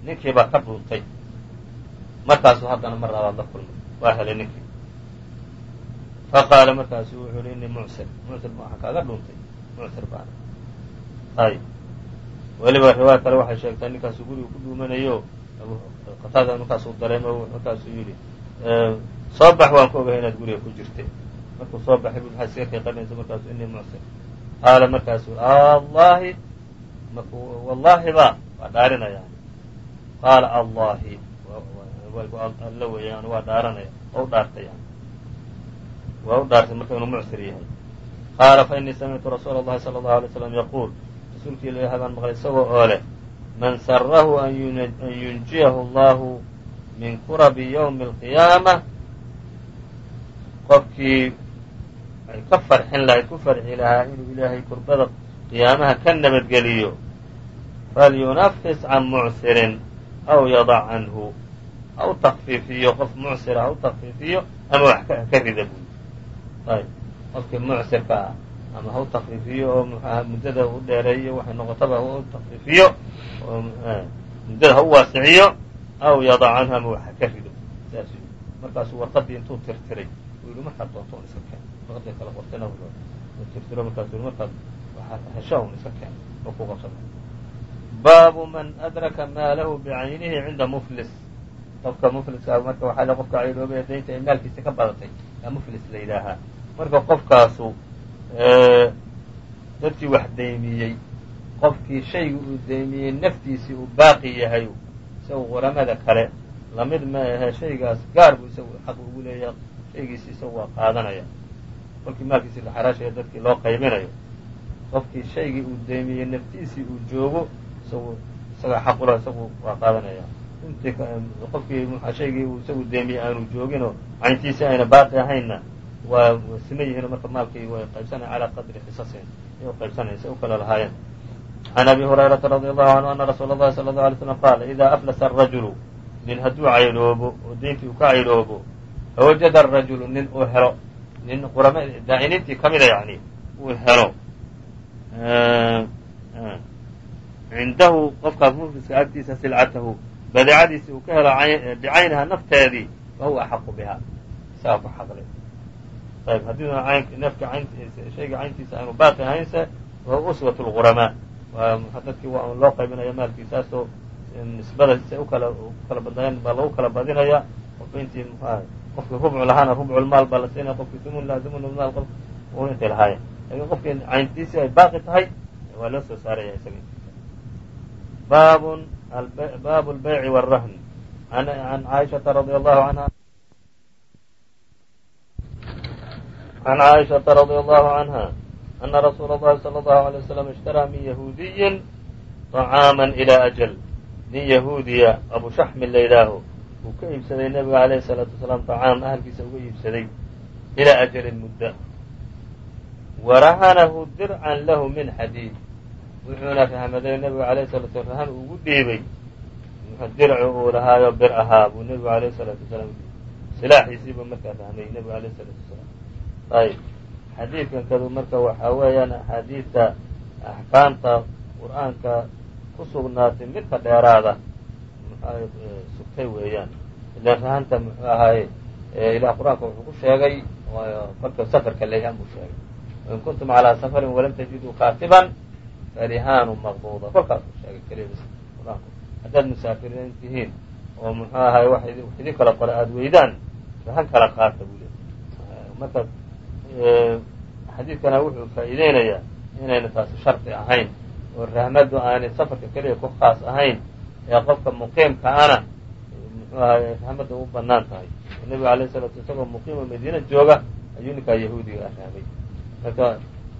ninkii baa ka dhuuntay markaasuu haddana mar labaad la kulmay waa helay ninkii. Faqaala markaasu wuxuu hi inii mucsir mucsir waxaa kaaga dhuuntay mucsir baana ayb weliba riwaaya kale waxay sheegtaa ninkaasuu guriga ku dhuumanayo qataada markaasuu dareemo markaasuu yidhi soo bax waan ka ogahay inaad guriga ku jirtay. Markuu soo baxay bu maxaad iska qiiqanaysa markaasu inii mucsir qaala markaasu allahi marku ba waa dhaarinaya. Qaala allahi alla weeyaan waa dhaaranaya waa u dhaartay waa u dhaartay marka inuu mucsir yahay qaala fa inii samictu rasuula اllahi salى اllahu alay slam yaquul rasuulkii ilaah baan maqlay isagoo oo leh man sarahu an yunjiyahu allahu min kurabi ywmi اlqiyaama qofkii ay ka farxin lahayd ku farxi lahaa inuu ilaahay kurbada qiyaamaha ka nabadgeliyo falyunafis can mucsirin aw yadac canhu ha u takfiifiyo qof mucsira ha u takfiifiyo ama wax ka rida buy ayb qofkii mucsirka ama ha u takfiifiyo oo muddada u dheereeyo waxay noqotaba ha u takfiifiyo oo muddada ha u waasiciyo aw yadac canhu ama wax ha ka rido saas markaasuu warqadii intuu tirtiray uu yihi markaad doonto un iska keen warqadii kala qortayna tirtiro markaasu yii markaad hesho un iska keen oo ku qabsada baabu man adraka maalahu bicaynihi cinda muflis qofka mufliska marka waxaa qofka caydhoobay ee daynta ay maalkiisa ka badatay yaa muflis la yidhaahaa marka qofkaasu dadkii wax daymiyey qofkii shayga uu daymiyey naftiisii uu baaqi yahay isagu quramada kale la mid ma ahe shaygaas gaar buu isagu xaq ugu leeyahay shaygiisi isagu waa qaadanaya. Kolkii maalkiisi la xaraashaya dadkii loo qaybinayo. Qofkii shaygii uu daymiyey naftiisii uu joogo isagu isagaa xaq isagu waa qaadanaya qofkii shaygii uu isagu deemiyey aanu jooginoo cayntiisi ayna baaqi ahaynna waa siman yihiinoo marka maalkii way qaybsanaya calaa qadri xisasin ay u qaybsanaya say u kala lahaayeen. Can abi hurayrata radi allahu canhu ana rasuula allahi sala allau alay slam qaala idaa aflasa arajulu nin hadduu caydhoobo oo dayntii uu ka caydhoobo fawajada arajulu nin uu helo nin qurama daa'iniintii ka mida yani uu helo cindahu qofkaas mufliska agtiisa silcatahu badeecadiisi uu ka helo bicayniha nafteedii fa huwa axaqu biha isagaa ku ayb haddiina nafka shayga cayntiisa aanu baaqi ahaynse wahuwa uswat lquramaa dadkii loo qaybinaya maalkiisaasoo nisbada say u kala u kala badnaayeen baa lagu kala badinaya. Qofba intii qofkii rubcu lahaana rubculmaal baa la siinaya qofkii thumun lahaa thumunulmaal qof u intay lahaayeen laakiin qofkii cayntiisii ay baaqi tahay waa loo soo saaraya isaga. Baabun baabu lbayci wاrahn an caaishaةa radi allahu anha عن عائشةa رضي الله عنها أن رsuuل الlhi صلى الله عليه وسلم اشhtarىa min yahuudiyi طعاama إلى أجل nin yahuudiya abu shaxmi la ydhaaho uu ka iibsaday nebiga عalيه الصلاaةu وaسلام طعاam ahlkiisa uga iibsaday إلى أجل mudة warahanahu dircan lahu min xadiid wuxuuna fahmaday nabigu alayh salatu waslaam ugu dhiibay. Diracu uu lahaayo bir ahaa buu nabigu alayh salaatu wasalaam silaaxiisiibuu markaa fahmay nabigu alayh salatu wasalaam ayb xadiidkankadu marka waxaa weeyaan axaadiidta axkaamta qur'aanka ku sugnaatay midka dheeraada. Mxu e, sugtay weeyaan. Ilan rahanta muxuu ahaaye ilah qur'aanka wuxuu ku sheegay kolka safarka leeyaan buu sheegay. In kuntum calaa safarin walam tajiduu kaatiban farihaanu maqbuuda kolkaasuu sheegay keliya qur'aanku haddaad musaafiriin tihiin oo muxuu ahaye wax idin kala qora aada weydaan rahan kala qaata buu le marka xadiidkana wuxuu faa'iideynayaa inayna taasi shardi ahayn oo rahmadu aanay safarka keliya ku khaas ahayn ee qofka muqiimka ana muxuu ahaye rahmadda u bannaan tahay nebiga alayh salatu isagoo muqiima madiina jooga ayuu ninkaa yahuudiga rahmay marka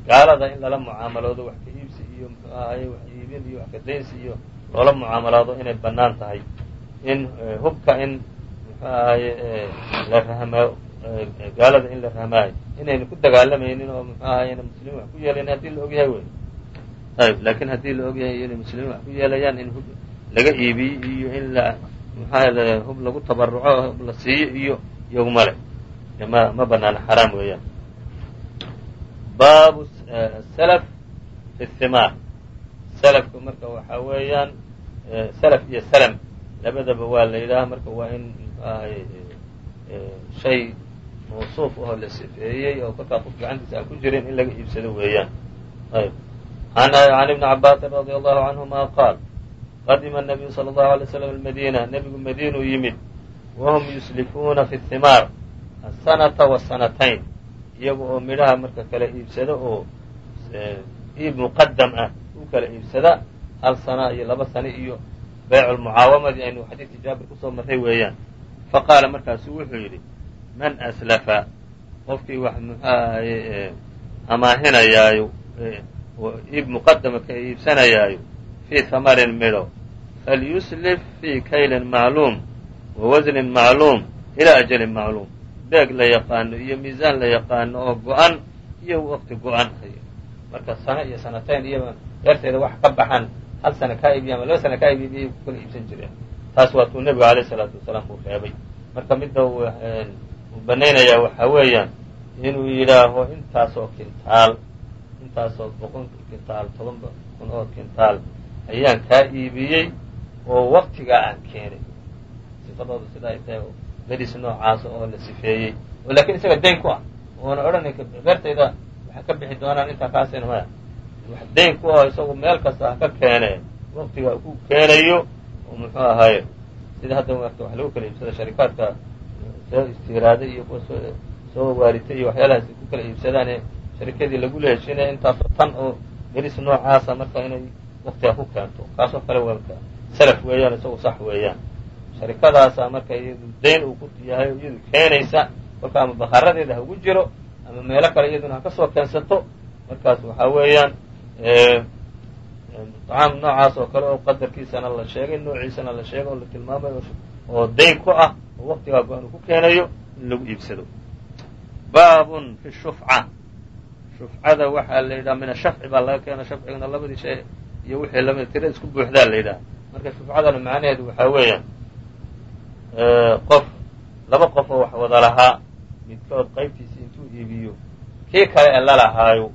gaalada in lala mucaamaloodo wax ka iibsi iyo muxuu ahaye wax iibin iyo wax ka daynsi iyo loola mucaamaloodo inay bannaan tahay. In hubka in muxuu ahaye la rahmo gaalada in la rahmaayo. Inayna ku dagaalamaynin oo muxuu ahaye ina muslimiin wax ku yeelayn haddii la ogyahay wey ayb laakiin haddii la ogyahay inay muslimiin wax ku yeelayaan in hub laga iibiyo iyo in la maxaa hub lagu tabaruco hub la siiyo iyo iyaguma le ma ma banaana xaraam weeyaan. Baabu salaf fi thimaar salafka marka waxaa weeyaan salaf iyo salam labadaba waa la yidhaaha marka waa in muxuu ahaye shay mawsuuf ahoo la sifeeyey oo kolkaa qof gacantiisa aan ku jirin in laga iibsado weeyaan ayb can ibni cabaasin radi allahu canhuma qaal qadima الnabiyu salى اllahu alay slam almadina nebigu madiinuu yimid wahum yuslifuuna fi thimaar asanata wasanatayn iyaga oo midhaha marka kala iibsada oo iib muqadam ah u kala iibsada hal sana iyo laba sano iyo bayc lmucaawamadii aynu xadiidkii jaabir ku soo marray weeyaan. Faqaala markaasu wuxuu yidhi man aslafa qofkii wax muxuu ahaye amaahinayaayo iib muqadama ka iibsanayaayo fii hamarin midho falyuslif fii kaylin macluum wa wasnin macluum ilaa ajalin macluum beeg la yaqaano iyo miisaan la yaqaano oo go-an iyo waqti go-an marka sano iyo sanatayn iyo deerteeda wax ka baxan hal sana kaa iibiya ama laba sana kaa iibiya iyay ku kala iibsan jireen. Taas waa tuu nebigu alayh isalaatu wasalaam uu reebay. Marka midda uu banaynayaa waxaa weeyaan inuu yidhaaho intaasoo kintaal intaasoo boqon kintaal toban kun oo kintaal ayaan kaa iibiyey oo waktigaa aan keenay. Sifadooda sidaa ay tahay beris noocaasa oo la sifeeyey. Oo laakiin isaga dayn ku ah oona odhanay beertayda waxay ka bixi doonaan intaa kaasina maya wax dayn ku ah isagu meel kasta ha ka keene waktiga ku keenayo oo muxuu ahaaye sida hadda marka wax lagu kala iibsada sharikaadka soo istiiraaday iyo kuwa soo soo waaritay iyo waxyaalahaas ku kala iibsadaan ee sharikadii lagula heshinaya intaasoo tan oo beris noocaasa marka inay waktiga ku keento. Kaasoo kale marka salaf weeyaan isagu sax weeyaan. Sharikadaasa marka iyadu dayn uu ku yahay iyadu keenaysa kolka ama bakaradeeda ha ugu jiro meelo kale iyaduna ha ka keensato. Markaas waxaa weeyaan طcaam noocaas oo kale oo qadarkiisana la sheegay noociisana la sheegay oo la tilmaamay oo dayn ku ah oo waktigaa go-an ku keenayo in lagu iibsado. Baabun fi shufca. Shufcada waxaa la yidhaha min ashafci baa laga keena shafcigana labadii shay iyo wixii la mid tira isku buuxdaa la yidhaha. Marka shufcadana macnaheedu waxaa weeyaan qof laba qof oo wax wada lahaa midkood qaybtiisi intuu iibiyo. Kii kale ee lalahaayo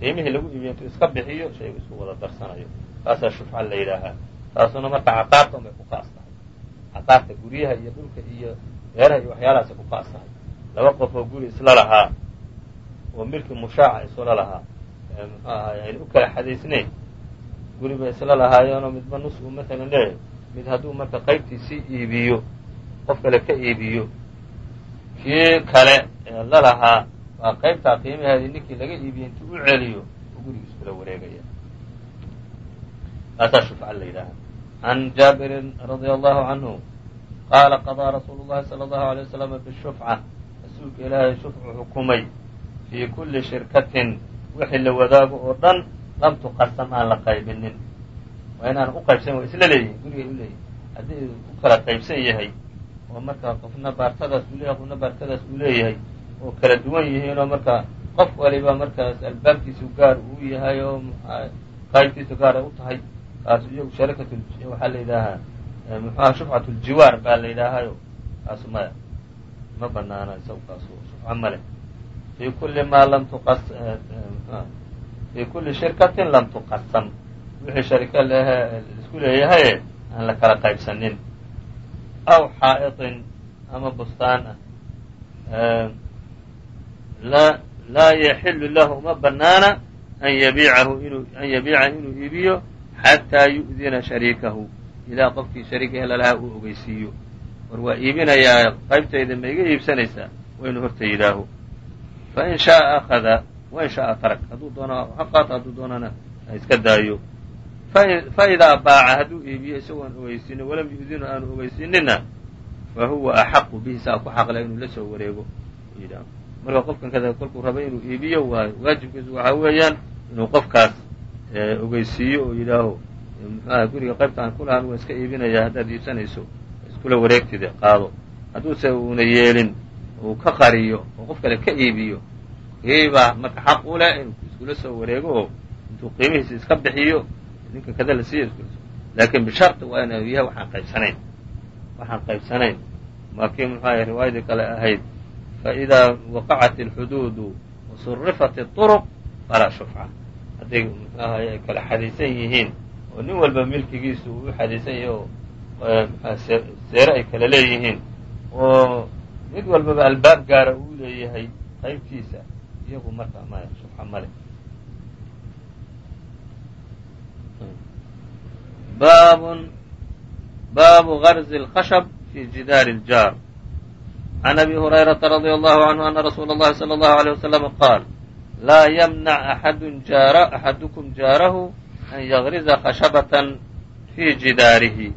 qiimihii lagu iibiyo intuu iska bixiyo shaygu isku wada darsanayo. Taasaa shufca la yidhaahaa. Taasuna marka caqaarta unbay ku kaas tahay. Caqaarta guryaha iyo dhulka iyo beeraha iyo waxyaalahaasay ku kaas tahay. Laba qof oo guri isla lahaa oo milki mushaaca isula lahaa muxuu ahaay ayna u kala xadaysnayn guri bay isla lahaayeenoo midba nus uu maalan leeyahay mid hadduu marka qaybtiisii iibiyo qof kale ka iibiyo. Kii kale ee lalahaa qaybtaa qiimaheedii ninkii laga iibiyey intuu u celiyo uu guriga iskula wareegaya. Taasaa shufca la yidhaaha can jaabirin radia allahu canhu qaala qadaa rasuulu llahi sala allahu alay waslama bishufca. Rasuulka ilaahay shufcu xukumay fii kulli shirkatin wixii la wadaago oo dhan lam tuqasam aan la qaybinin. Waa inaan u qaybsan waa isla leeyihiin gurigay u leeyihiin haddii u kala qaybsan yahay oo marka qofna baartadaas uu leeyahay qofna baartadaas uu leeyahay oo kala duwan yihiin oo marka qof waliba markaas albaabkiisu gaar uu yahay oo qaybtiisu gaar ay u tahay kaas iyagu sharikat waxaa la yidhaahaa muxuaha shufcat ljiwaar baa la yidhaahayo kaasu maya ma banaana isagu kaasu shufco ma leh. Fi kuli maa lam tuqas fii kulli shirkatin lam tuqasam wixii sharika lehe leeyahaye aan la kala qaybsanin. Aw xaa'iطin ama bustaan ah laa yaxilu lahu uma banaana an yabiicahu inuu iibiyo xataa yu'dina shariikahu. Ilaa qofkii shariika lalahaa uu ogeysiiyo. War waa iibinayaa qaybtayda ma iga iibsanaysaa? Waa inuu horta yidhaaho. Fain shaaa akada wain shaaa tarak. Hadduu doono ha qaato hadduu doonana ha iska daayo. Faidaa baaca hadduu iibiyo isagoon ogeysiinin walam yu'dinu aanu ogeysiinina fa huwa axaqu bihi saa ku xaqle inuu la soo wareego. Yidhaaho marka qofkan kada kolkuu raba inuu iibiyo waa waajibkiisu waxaa weeyaan inuu qofkaas ogeysiiyo oo yidhaaho muxuaha guriga qaybta aan ku lahaan waa iska iibinaya haddaad iibsanayso iskula wareegtide qaado. Hadduuse uuna yeelin uu ka qariyo oo qof kale ka iibiyo kiibaa marka xaq u leh inuu iskula soo wareego oo intuu qiimihiisa iska bixiyo ninka kada la siiyo iskula laakiin bisharti waa inuu yahay waxaan qaybsanayn waxaan qaybsanayn. Maa kii muxuaha riwaayadii kale ahayd faidaa waqacat alxuduudu wasurifat اطuruq falaa shufca hadday muxuahay ay kala xadaysan yihiin oo nin walba milkigiisu uu u xadaysan yahay oo seere ay kala leeyihiin oo mid walbaba albaab gaara uu leeyahay qaybtiisa iyagu marka maya shufca male baabun baabu garzi اlkhashb fi jidaari اljaar عن أbي هريرة رضي الله عنه أن رsuuل الlhi صلى الله عليه وسلم qاaل laa ymنع أxadكم jaarahu an yغriza khashبة fي jidaarihi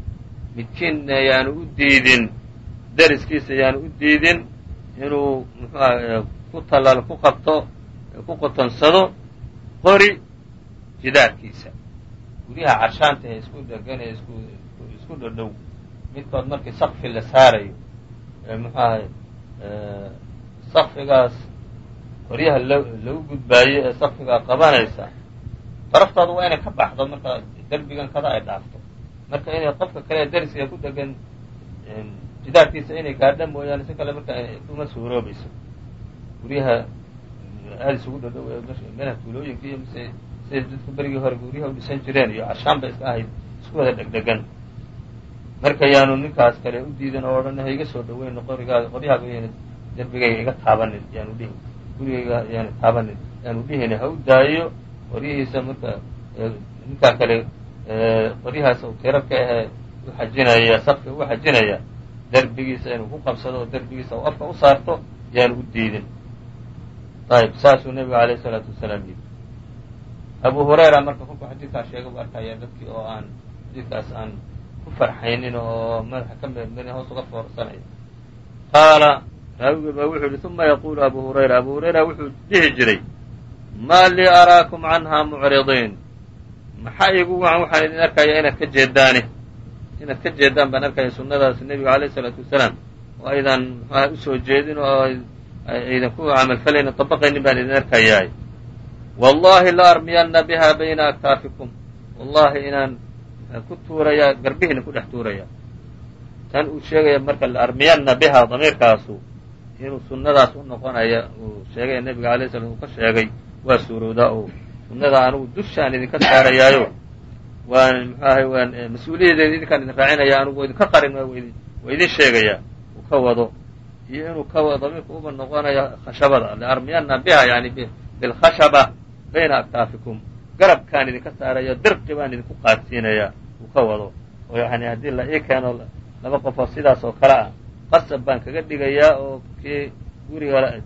midkiinna yaanu u diidin deriskiisa yaanu u diidin inuu mxuah ku talaal ku qabto ku qotonsado qori jidaarkiisa guryaha carshaanta ee isku dhegan ee isku dhodhow midkood markii sakfi la saarayo muxuu ahay sakfigaas qoryaha lagu gudbaayo ee sakfigaa qabanaysa daraftaadu waa inay ka baxdo marka derbigan kada ay dhaafto. Marka inay qofka kale ee deriska ku degan jidaarkiisa inay gaadha mooyaane si kale marka uma suuroobayso. Guryaha aada isugu dhodhow meelaha tuulooyinka iyo mise siday dadku berigii hore guryaha u dhisan jireen iyo cashaan bay iska ahayd isku wada dhegdhegan marka yaanu ninkaas kale u diidan oo odhan ha iga soo dhaweyn qorigaada qoryahaaga yaana derbigayga iga taabanin yaanu dhihin. Gurigayga yaana taabanin yaanu dhihin. Ha u daayo qoryihiisa marka ninkaa kale qoryahaas tirarka ahee u xajinaya safka u xajinaya derbigiisa inuu ku qabsado oo derbigiisa u afka u saarto yaanu u diidin. Ayb saasuu nebigu alayh isalaatu wasalaam yidhi. Abu hurayra marka kolkuu xadiidkaa sheega bu arkaya dadkii oo aan xadiidkaas aan farxaynin oo madaxa ka meermerin hoos uga foorsanaya qaala raawigii baa wuxuu yihi uma yaquulu abu hurayra. Abu hurayra wuxuu dhihi jiray maa lii araakum canhaa mucridiin? Maxaa iigu wacan? Waxaan idin arkaya inaad ka jeedaane inaad ka jeedaan baan arkaya sunnadaas nebiga alayh isalaatu wasalaam. Oo aydan mxuaha u soo jeedin oo aydan ku camalfalaynin dabaqaynin baan idin arkayaay wallahi la armiyanna biha bayna aktaafikum wallahi inaan ku tuuraya garbihiina ku dhex tuuraya. Tan uu sheegaya marka la armiyanna biha damiirkaasu inuu sunnadaas u noqonaya uu sheegay nebiga alay slam uu ka sheegay waa suurowdaa oo sunnada anugu dushaan idinka saarayaayo. Waan muxu ahay waan mas'uuliyadeeda idinkaan idin raacinaya anugu idinka qarin waa idin sheegaya. Uu ka wado. Iyo inuu ka wado damiirka uba noqonaya khashabada. Laarmiyanna biha yani bilkhashaba bayna aktaafikum garabkaan idinka saaraya dirqi baan idinku qaadsiinaya uu ka wado. Oo yani haddii la ii keeno laba qofoo sidaas oo kale ah qasab baan kaga dhigayaa oo kii guriga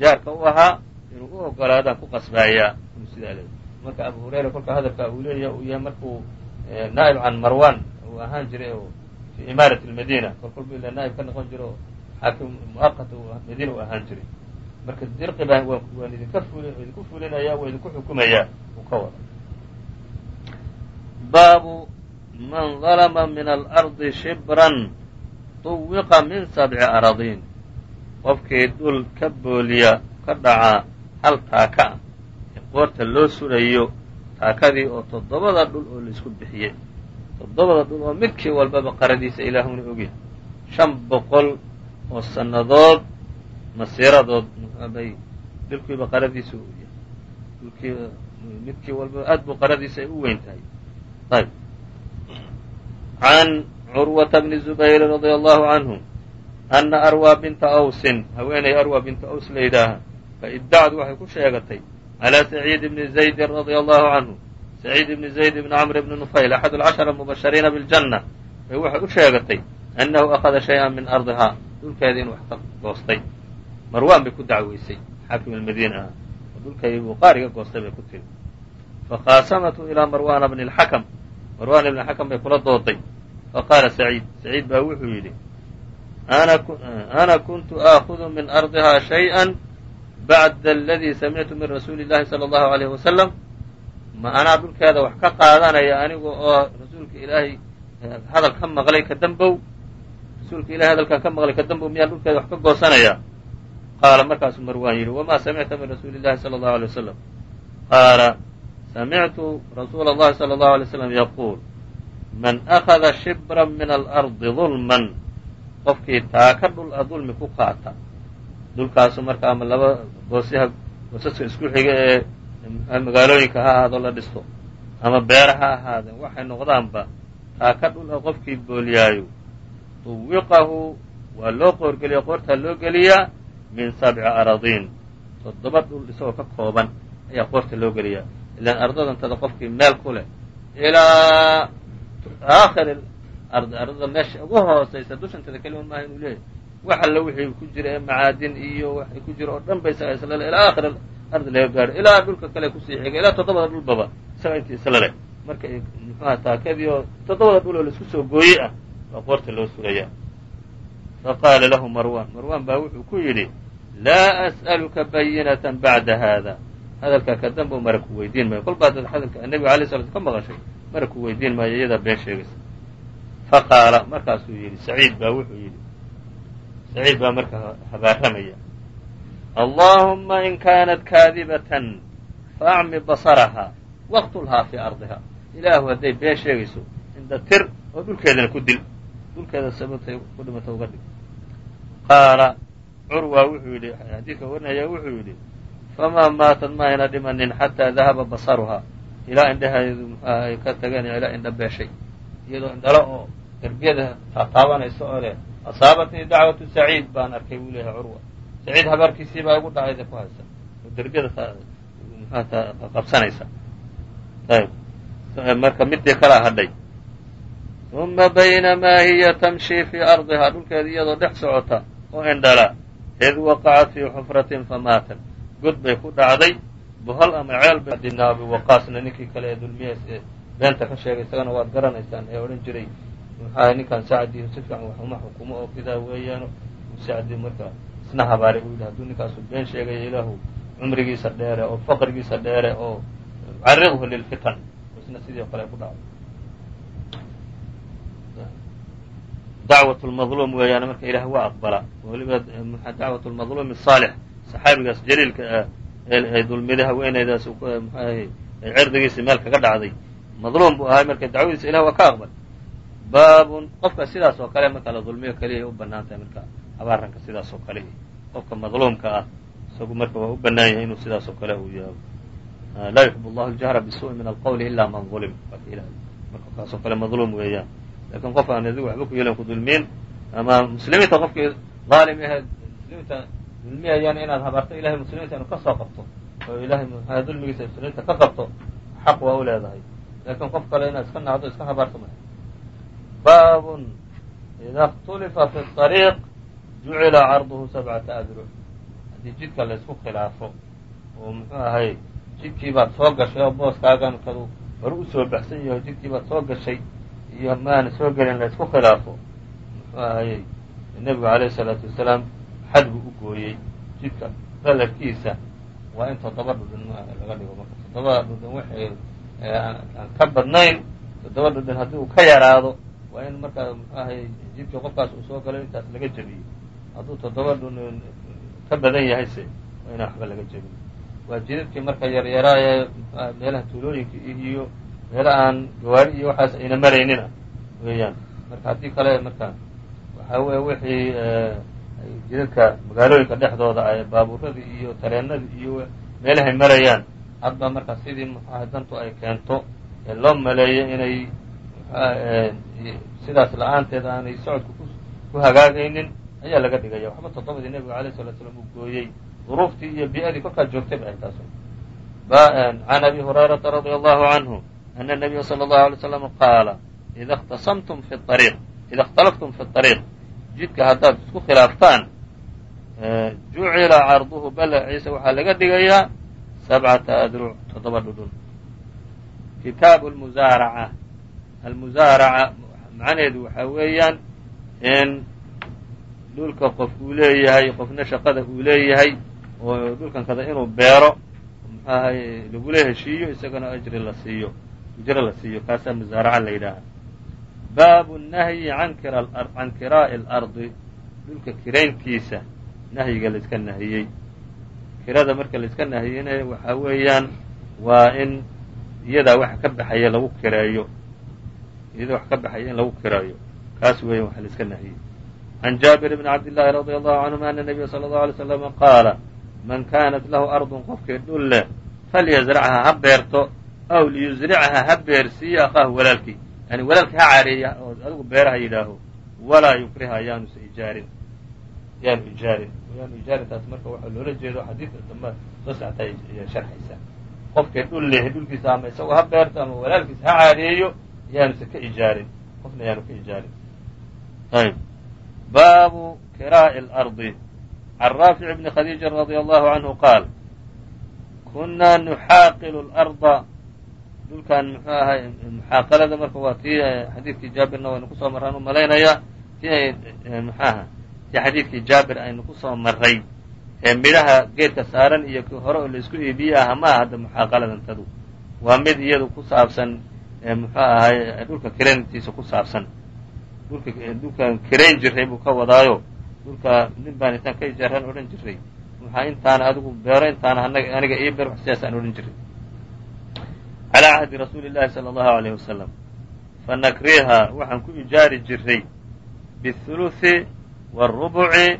jaarka u ahaa inuu u ogolaadaan ku qasbaayaa. Sidaa leeyahy marka abu hurayra kolka hadalka uu leeyahay uu yahay markuu naa'ib can marwan uu ahaan jiray oo fi imaarat lmadina kol kolbu ila naa'ib ka noqon jiro xaakim muaqat madiina u ahaan jiray marka baan waan idinka idinku fulinaya waa idinku xukumayaa uu ka wada baabu man dalma min alardi shibran طuwiqa min sabci aradiin qofkii dhul ka booliya ka dhaca hal taaka ah ee qoorta loo surayo taakadii oo toddobada dhul oo la isku bixiyey. Toddobada dhul oo midkii walbaba qaradiisa ilaahuna ogyahay shan boqol oo sannadood masiiradood bay dhulkiiba qaradiisa u yahay dhulkii midkii walbaba aad buu qaradiisa ay u weyn tahay. Ayb an curwata bni zubayr radia allahu canhu ana arwa binta awsin haweenay arwa binta aws la yidhaaha faidacad waxay ku sheegatay calaa saciid bni zaydin radia allahu canhu saciid bni zayd bni camr bni nufayl axad alcashara mubashariina biljanna bay waxay u sheegatay annahu akhada shay-an min ardihaa dhulkeedii inuu wax ka goostay marwaan bay ku dacweysay xaakim almadiina ah oo dhulkeedii buu qaariga goostay bay ku tiri fakhaasamatu ilaa marwaana bni lxakam marwan ibni xakam bay kula dooday faqaala saciid saciid baa wuxuu yidhi ana kuntu aakudu min ardihaa shayئa bacda aladii samictu min rasuuli اllahi salى اllahu alayh wasalam ma anaa dhulkeeda wax ka qaadanaya aniga oo rasuulka ilaahay hadal ka maqlay ka dambow rasuulka ilahay hadalkan ka maqlay ka dambow miyaan dhulkeeda wax ka goosanaya qaala markaasuu marwaan yidhi wama samicta min rasuuli اllahi salى اllahu alay wasalam qaala samictu rasuula اllahi salى اllahu alay slam yaquul man akhada shibra min alardi dulman qofkii taaka dhul a dulmi ku qaata dhulkaasu marka ama laba boosyaha boosaska isku xiga ee magaalooyinka ha ahaado la dhisto ama beera ha ahaadeen waxay noqdaanba taaka dhul a qofkii booliyaayo tuwiqahu waa loo qoorgeliya qoortaa loo geliyaa min sabci aradiin toddoba dhul isagoo ka kooban ayaa qoorta loo geliyaa. Ilaan ardadantada qofkii meel ku leh. Ilaa aakhir ardi ardada meesha ugu hoosaysa dushanteeda keliman maaha inuu leeyahy wax alla wixii ku jira ee macaadin iyo waxay ku jira oo dhan ba isaga isla leh. Ilaa aakhir ardi laga gaadho. Ilaa dhulka kale ku sii xiga ilaa toddobada dhulbaba isaga intii isla leh. Marka muxuha taakadii oo toddobada dhul oo la isku soo gooye ah baa qoorta loo surayaa faqaala lahu marwan marwan baa wuxuu ku yidhi laa as'aluka bayinatan bacda haada hadalkaa ka danba mara ku weydiin maayo kol baa dad hadalka nebiga alay sla ka maqashay mara ku weydiin maayo iyadaa been sheegaysa faqaala markaasuu yidhi saciid baa wuxuu yidhi saciid baa marka habaaramaya allaahumma in kaanat kaadibatan faacmi basarahaa waqtulhaa fii ardiha ilaahu hadday been sheegayso inda tir oo dhulkeedana ku dil dhulkeeda sababtay qaala curwa wuxuu yidhi xadiidka warinaya wuxuu yidhi famaa maatad ma ayna dhimanin xataa dahaba basaruhaa ilaa indhaheedu muxuaha ay ka tageen ilaa indha beeshay. Iyadoo indhalo oo derbiyada taataabanaysa oo leh asaabatnii dacwatu saciid baan arkay buu leeyahay curwa saciid habaarkiisii baa igu dhacayda ku haysa. Oo derbiyada qabsanaysa. Ayb marka midii kalaa hadhay. Uma baynamaa hiya tamshii fii ardihaa dhulkeeda iyadoo dhex socota oo indhala id waqacat fii xufratin famaatat god bay ku dhacday bohol ama ceel bay abi waqaasna ninkii kale ee dulmiyees ee beenta ka sheegay isagana waad garanaysaan ee odhan jiray maxaa ninkan sacdi si fiican wax xukumo oo kidaa weeyaano sacdi marka isna habaaray uu yidhi hadduu ninkaasu been sheegaya ilaahu cumrigiisa dheere oo faqrigiisa dheere oo caridhu lilfitan isna sidii kale ku dhacday dacwat lmadluum weeyaane marka ilaah waa aqbala weliba dacwat lmadluumi saalix saxaabigaas jaliilka ah mxuahay ay cerdigiisii meel kaga dhacday madluum buu ahay marka dacwadiisa ilah waa ka aqbal baabun qofka sidaas oo kale marka la dulmiyo keliya u bannaan tahay marka abaaranka sidaas oo kale qofka madluumka ah isagu marka waa u banaan yahay inuu sidaas oo kale uu yaabo laa yuxib allahu ljahra bisuui min alqowli ila man ulim marka kaasoo kale madluum weeyaan laakiin qof aan idigu waxba ku yeelin ku dulmiyin ama muslimiinta qofkii aalim ahe muslimiinta dulmiyayaan inaad habaarto ilahay muslimiinta inu ka qabto oo ilahay mxua dulmigiisa muslimiinta ka qabto xaq waa u leedahay laakiin qof kale inaad iska nacdo iska habaarto ma baabun ida اkhtulifa fi طariiq jucila carduhu sabcata adruc haddii jidka laysku khilaafo oo muxuu ahay jidkii baad soo gashay oo booskaagan kadu hore u soo baxsan yaho jidkii baad soo gashay iyo maana soo gelin laysku khilaafo. Muxuu ahayey nebigu alayhi salaatu wasalaam xad buu u gooyey. Jidka balarkiisa waa in toddoba dhudhun laga dhigo marka. Toddoba dhudhun waxay aan ka badnayn toddoba dhudhun haddii uu ka yaraado waa in markaa muxuu ahay jidkii qofkaas uu soo galo intaas laga jebiyo hadduu toddoba dhudhun ka badan yahayse waa inaan waxba laga jebiyo waa jidadkii marka yaryaraaye meelaha tuulooyinka iyo meela aan gawaari iyo waxaas ayna maraynina weeyaan. Marka haddii kale marka waxaa weeye wixii jidadka magaalooyinka dhexdooda ay baabuuradii iyo tareenadii iyo meelahay marayaan hadba marka sidii muxuaha dantu ay keento ee loo maleeyo inay sidaas la'aanteed aanay socodku ku hagaagaynin ayaa laga dhigaya. Waxba toddobadii nebiga alayh salatu slam uu gooyey duruuftii iyo bii'adii kolkaa joogtay ba ahay taas can abi hurayrata radia allahu canhu ana nabiya sala allahu alay slam qaala ida اkhtasamtum fi ariiq ida اkhtalaftum fi ariiq jidka haddaad isku khilaaftaan jucila carduhu balaciisa waxaa laga dhigayaa sabcata adruc toddoba dhudhun kitaabu lmusaaraca almusaaraca macnaheedu waxaa weeyaan in dhulka qof uu leeyahay qofna shaqada uu leeyahay oo dhulkan kada inuu beero muxuahay lagula heshiiyo isagana ajri la siiyo ujro la siiyo kaasaa musaaraca la yidhaaha baabu nahyi can kiraa'i alardi dhulka kirayntiisa nahyiga layska nahiyey kirada marka layska nahiyina waxaa weeyaan waa in iyadaa waxa ka baxaya lagu kireeyo iyada wax ka baxaya in lagu kireeyo kaas weeyan waxa layska nahiyey can jaabir bni cabdillaahi radia allahu canhuma ana nabiya sala allahu alay slam qaala man kaanat lahu ardun qofkii dhul leh falyasrachaa ha beerto aw liyusricha ha beersiiyo akhaahu walaalkii yani walaalkii ha caareeya oo adigu beeraha yidhaaho walaa yukriha yaanusa ijaarin yaanu ijaarin yaanu ijaarintaas marka waxaa loola jeedo xadiidka dambe soo socta ay sharxaysaa qofkii dhul leh dhulkiisa ama isagoo ha beerto ama walaalkiisa ha caareeyo yaanusa ka ijaarin qofna yaanu ka ijaarin ayb baabu kiraa'i اlardi can raafic bni khadiija radia allahu canhu qaal kunaa nuxaaqilu larda dhulkan muxuu ahay muxaaqalada marka waa tii xadiidkii jaabirna waynu ku soo marraan u malaynayaa ti ay muxuaha tii xadiidkii jaabir aynu ku soo marray ee midhaha geedka saaran iyo ki hore oo la isku iibiye aha ma aha hadda muxaaqaladantadu waa mid iyadu ku saabsan muxuu ahay dhulka kirayntiisa ku saabsan. Dhulka dhulkan kirayn jiray buu ka wadaayo. Dhulka nin baan intaan ka ijaaraan odhan jiray maxaa intaana adigu beero intaana aniga ii beer wax sidaasaan odhan jiray calaa cahdi rasuuli llahi sala allahu alayh wasalam fanakriha waxaan ku ijaari jiray bihuluثi wاrubuci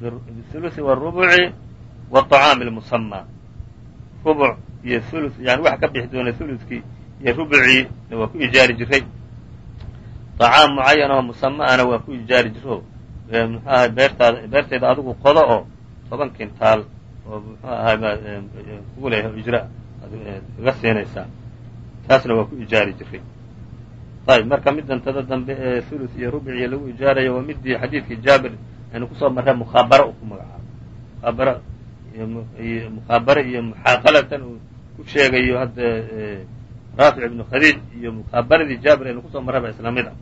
bihuluثi wاrubuci wاطacaami اlmusamaa rubuc iyo hulu yani waxa ka bixi doona hulukii iyo rubucii waa ku ijaari jiray طacaam mucayan oo musamaana waa ku ijaari jiro muxuu ahay beertaada beerteeda adigu qodo oo toban kintaal oo muxuu ahay kugu leeyahay ijra kaga siinaysaa taasna waa ku ijaari jiray ayb marka midantada dambe ee thuluth iyo rubciya lagu ijaarayo waa midii xadiidkii jaabir aynu ku soo marray mukhaabara uu ku magacaabo mukhaabara iyo mukhaabare iyo muxaaqalatan uu ku sheegayo hadda raafic ibnu khadiij iyo mukhaabaradii jaabir aynu ku soo marray ba isla mid ah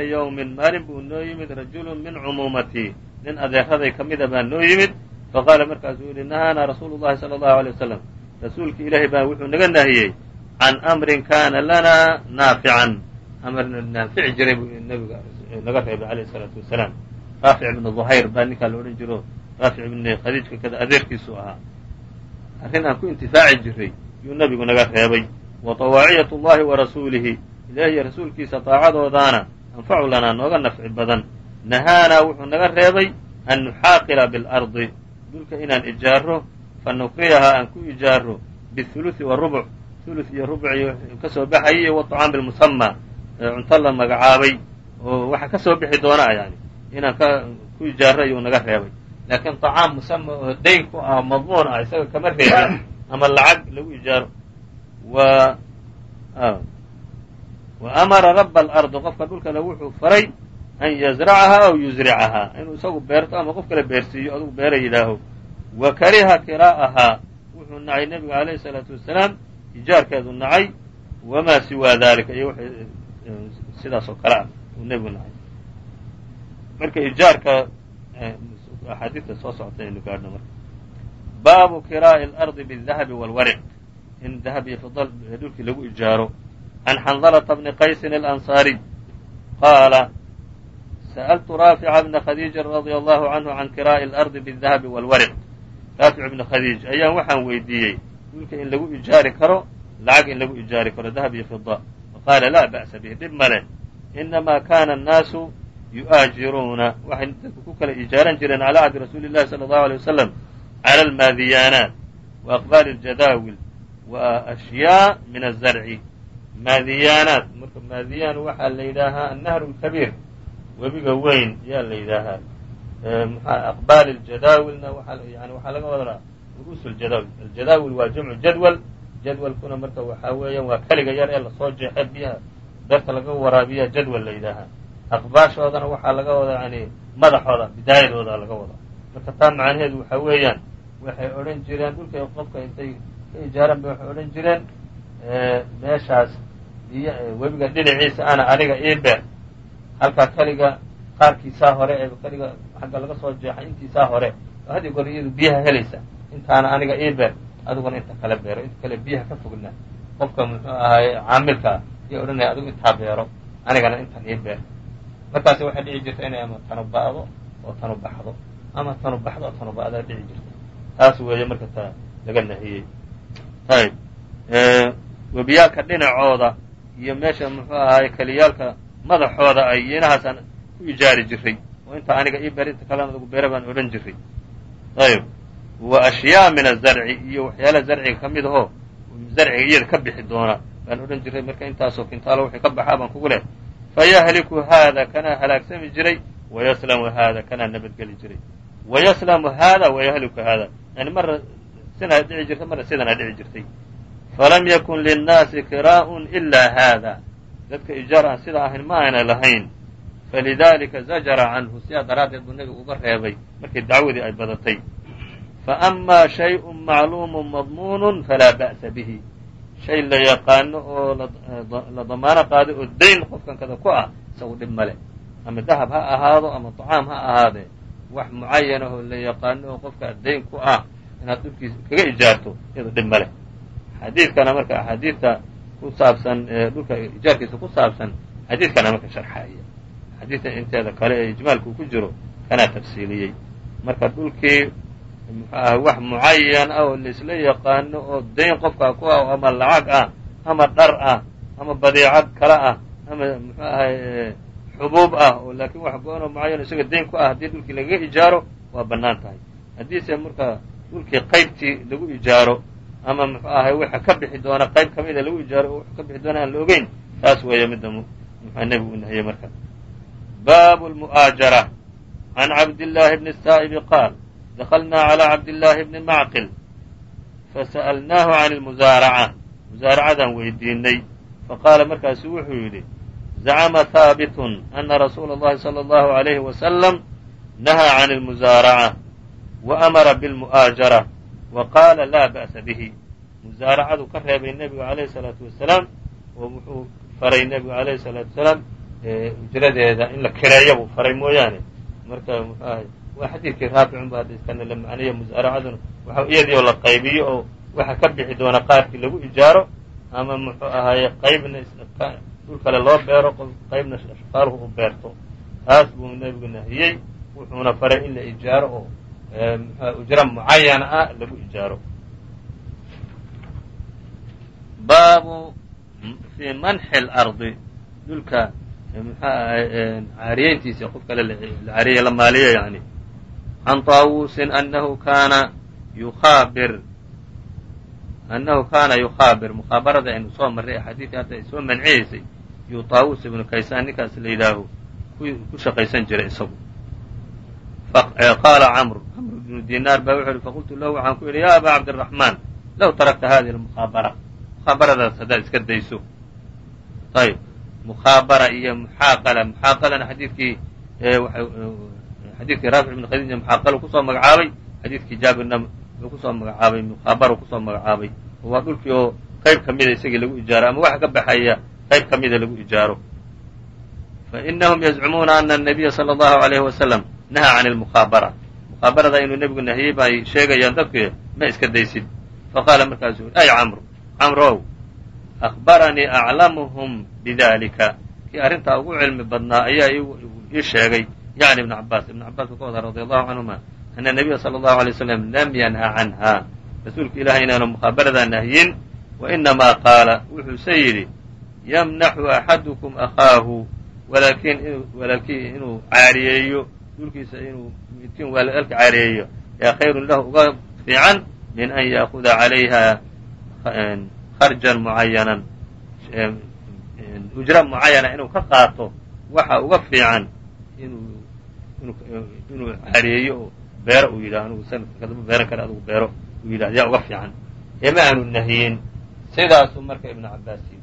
ywmin maalin buu noo yimid rajulu min cumuumatii nin adeeraday ka mida baa noo yimid faqaala markaasuu yihi nahaanaa rasuulu llahi sala allahu alay wasalam rasuulkii ilaahay baa wuxuu naga naahiyey can amrin kaana lanaa naafican amarna naafici jiray buu nabiga naga reebay calayhi salaatu wasalaam raafic ibnu duhayr baa ninkaa la odhan jiro raafic ibni khadiijka kada adeerkiisu ahaa arrin aan ku intifaaci jiray yuu nabigu naga reebay wa tawaaciyat llahi wa rasuulihi ilaahiyo rasuulkiisa daacadoodaana anfacu lanaa nooga nafci badan nahaanaa wuxuu naga reebay an nuxaaqila bilardi dhulka inaan ijaaro fanukriyahaa aan ku ijaaro bihuluثi warubuc huluث iyo rubci kasoo baxayay waطacaami اlmusamaa cunto la magacaabay oo waxa kasoo bixi doona yani inaan ku ijaaro ayuu naga reebay laakiin طacaam musama oo dayn ku ah madmuun ah isaga kama reebin ama lacag lagu ijaaro wa wa amara raba alardi qofka dhulkale wuxuu faray an yazracahaa aw yusricahaa inuu isagu beerto ama qof kale beersiiyo adugu beera yidhaaho wa kariha kiraa'ahaa wuxuu nacay nebigu alayhi salaatu wasalaam ijaarkeedu nacay wamaa siwaa dalika iyo sidaas oo kale ah uu nebigu nacay marka ijaarka axaadiidta soo socota aynu gaadhno marka baabu kiraa'i alardi bidahabi walwariq in dahab iyo fidal dhulkii lagu ijaaro can xandalata bni qaysin alansaariy qaala sa'altu raafica bna khadiijin radia allahu canhu can kiraa'i alardi bidahabi walwariq raafic bni khadiij ayaan waxaan weydiiyey dhulka in lagu ijaari karo lacag in lagu ijaari karo dahab iyo fida faqaala laa ba'sa bihi dhib male inamaa kana annaasu yu'aajiruuna waxay dadku ku kala ijaaran jireen calaa cahdi rasuuli llahi sala allahu alay wasalam cala almaadiyaanaat wa aqbaali aljadaawil wa ashyaa min azarci maadiyaanaat marka maadiyaan waxaa la yidhaahaa annahru lkabiir webiga weyn yaa la yidhaahaa. Mxaa aqbaali aljadaawilna yani waxaa laga wadaa ru'uus ljadaawil aljadaawil waa jamcu jadwal. Jadwalkuna marka waxaa weeyaan waa keliga yar ee la soo jeexe biyaha. Beerta laga waraabiya jadwal la yidhaahaa. Aqbaashoodana waxaa laga wadaa yani madaxooda bidaayadooda laga wadaa. Marka taa macnaheedu waxaa weeyaan waxay odhan jireen dhulkay qofka intay ka ijaaran bay waxay odhan jireen meeshaas webiga dhinaciisa ana aniga ii beer halkaa keliga qaarkiisaa hore ee keliga xagga laga soo jeexay intiisaa hore oo had iyo goor iyadu biyaha helaysa intaana aniga ii beer adiguna inta kale beero inta kale biyaha ka fogna. Qofka muxuu ahaay caamilka ah iyo odhanaya adigu intaa beero anigana intan ii beer. Markaasi waxay dhici jirta inay ama tanu ba'do oo tanu baxdo ama tanu baxdo oo tanu ba'daa dhici jirta. Taas weeye marka ta laga nahiyey. Ayb webiyaalka dhinacooda iyo meesha muxuu ahaay keliyaalka madaxooda ay yinahaasaan ku ijaari jiray. Oo inta aniga ii beer inta kalena adugu beera baan odhan jiray. Ayb wa ashyaa min azarci iyo waxyaalaha zarciga ka mid ahoo zarciga iyada ka bixi doona baan odhan jiray. Marka intaasoo kintaalo wixii ka baxaa baan kugu leh fayahliku haada kanaa halaagsami jiray wayaslamu haada kanaa nabadgeli jiray. Wayaslamu haada wayahliku haada. Yani marna sinaa dhici jirtay marna sidanaa dhici jirtay. Falam yakun linnaasi kiraa'un ilaa haada dadka ijaar aan sidaa ahayn ma ayna lahayn. Falidalika zajara canhu sidaa daraaddeed buu nebigu uga reebay markii dacwadii ay badatay. Faama shayءun macluumun madmuunun falaa ba'sa bihi. Shay la yaqaano oo la damaano qaaday oo dayn qofkan kada ku ah isagu dhib male. Ama dahab ha ahaado ama طacaam ha ahaadee wax mucayana oo la yaqaano oo qofka dayn ku ah inaad dhulkiisa kaga ijaarto iyado dhib male. Xadiidkana marka axaadiidta ku saabsan dhulka ijaarkiisa ku saabsan xadiidkana marka sharxaya xadiidta inteeda kale ee ijmaalka ku jiro kanaa tafsiiliyey. Marka dhulkii muxuu ahay wax mucayan ah oo laisla yaqaano oo dayn qofkaa ku ah ama lacag ah ama dhar ah ama badeecad kale ah ama muxuu ahay xubuub ah oo laakiin wax go-anoo mucayan isaga dayn ku ah haddii dhulkii lagaga ijaaro waa bannaan tahay. Haddiise marka dhulkii qaybtii lagu ijaaro ama muxuu ahay waxa ka bixi doona qayb ka mida lagu ijaaro oo wax ka bixi doona aan la ogeyn taas weeye midda muxua nebigu u nahiyey marka baabu lmu'aajara can cabdillaahi bni saa'ibi qaal daklnaa calى cabdillaahi bni macqil fasa'alnaahu can lmusaaraca musaaracadan weydiinay faqaala markaasu wuxuu yidhi zacama haabitun ana rasuula اllahi salى اllahu عalayhi wasalam nahaa can اlmusaaraca wa amara biاlmu'aajara wa qaala laa ba'sa bihi musaaracadu ka reebay nebiga alayhi salaatu wasalaam oo wuxuu faray nebiga alayhi salaatu wasalaam ujradeeda in la kireeya buu faray mooyaane marka muxuu ahay waa xadiidkii raaficunba hadda iskana la macnaya musaaracaduna waxa iyadiioo la qaybiyo oo waxa ka bixi doona qaarkii lagu ijaaro ama muxuu ahaaye qaybna dhul kale loo beero qaybna ashqaaluhu u beerto taas buu nebigu nahiyey wuxuuna faray in la ijaaro ujro mucayana ah lagu ijaaro baabu fii manxi lardi dhulka muxuu ahay caariyeyntiisa qof kale caariye la maaliyo yani. Can طaawusin anahu kaana yuaabir annahu kaana yukhaabir mukhaabarada aynu soo marray axaadiidii hadda ay soo manciyeysay yuu taawus ibnu kaysaan ninkaas la yidhaaho ku shaqaysan jiray isagu. Qaala camr camr ibnu dinaar baa wuxuu ihi faqultu lahu waxaan ku idhi yaa abaa cabdiraxmaan low tarakta hadihi almukhaabara mukhabaradaas haddaad iska dayso. Ayb mukhaabara iyo muxaaqala. Muxaaqalana xadiidkii xadiidkii raafic ibn khadija muxaaqalu ku soo magacaabay. Xadiidkii jaabirna wuxuu ku soo magacaabay mukhaabaru ku soo magacaabay. Oo waa dhulkii oo qayb ka mida ah isagii lagu ijaaro ama waxa ka baxaya qayb ka mida ah lagu ijaaro. Fainahum yazcumuuna ana anabiya sala allahu alayhi wasalam nahaa can almukhaabara mukaabarada inuu nebigu nahiyey bay sheegayaan dadku ma iska daysid faqaala markaasuu ay camru camrow akhbaranii aclamuhum bidalika kii arrintaa ugu cilmi badnaa ayaa ii sheegay yacni ibn cabaas ibn cabaas uu ka wada radi allahu canhuma ana nabiya sala allahu alay waslam lam yanha canha rasuulka ilahay inaanu mukhaabaradaa nahyin wa inamaa qaala wuxuuse yidhi yamnaxu axadukum akhaahu walaakin inuu caariyeeyo dhulkiisa inuu midkiin waalaalka caariyeeyo yaa khayrun lahu uga fiican min an yaakuda calayha kharjan mucayanan ujra mucayana inuu ka qaato waxa uga fiican inuu oo beero uu yidhah anugu sanadka kadaba beeran kara adugu beero uu yidhah yaa uga fiican ee ma aanu nahiyin sidaasuu marka ibnu yidhi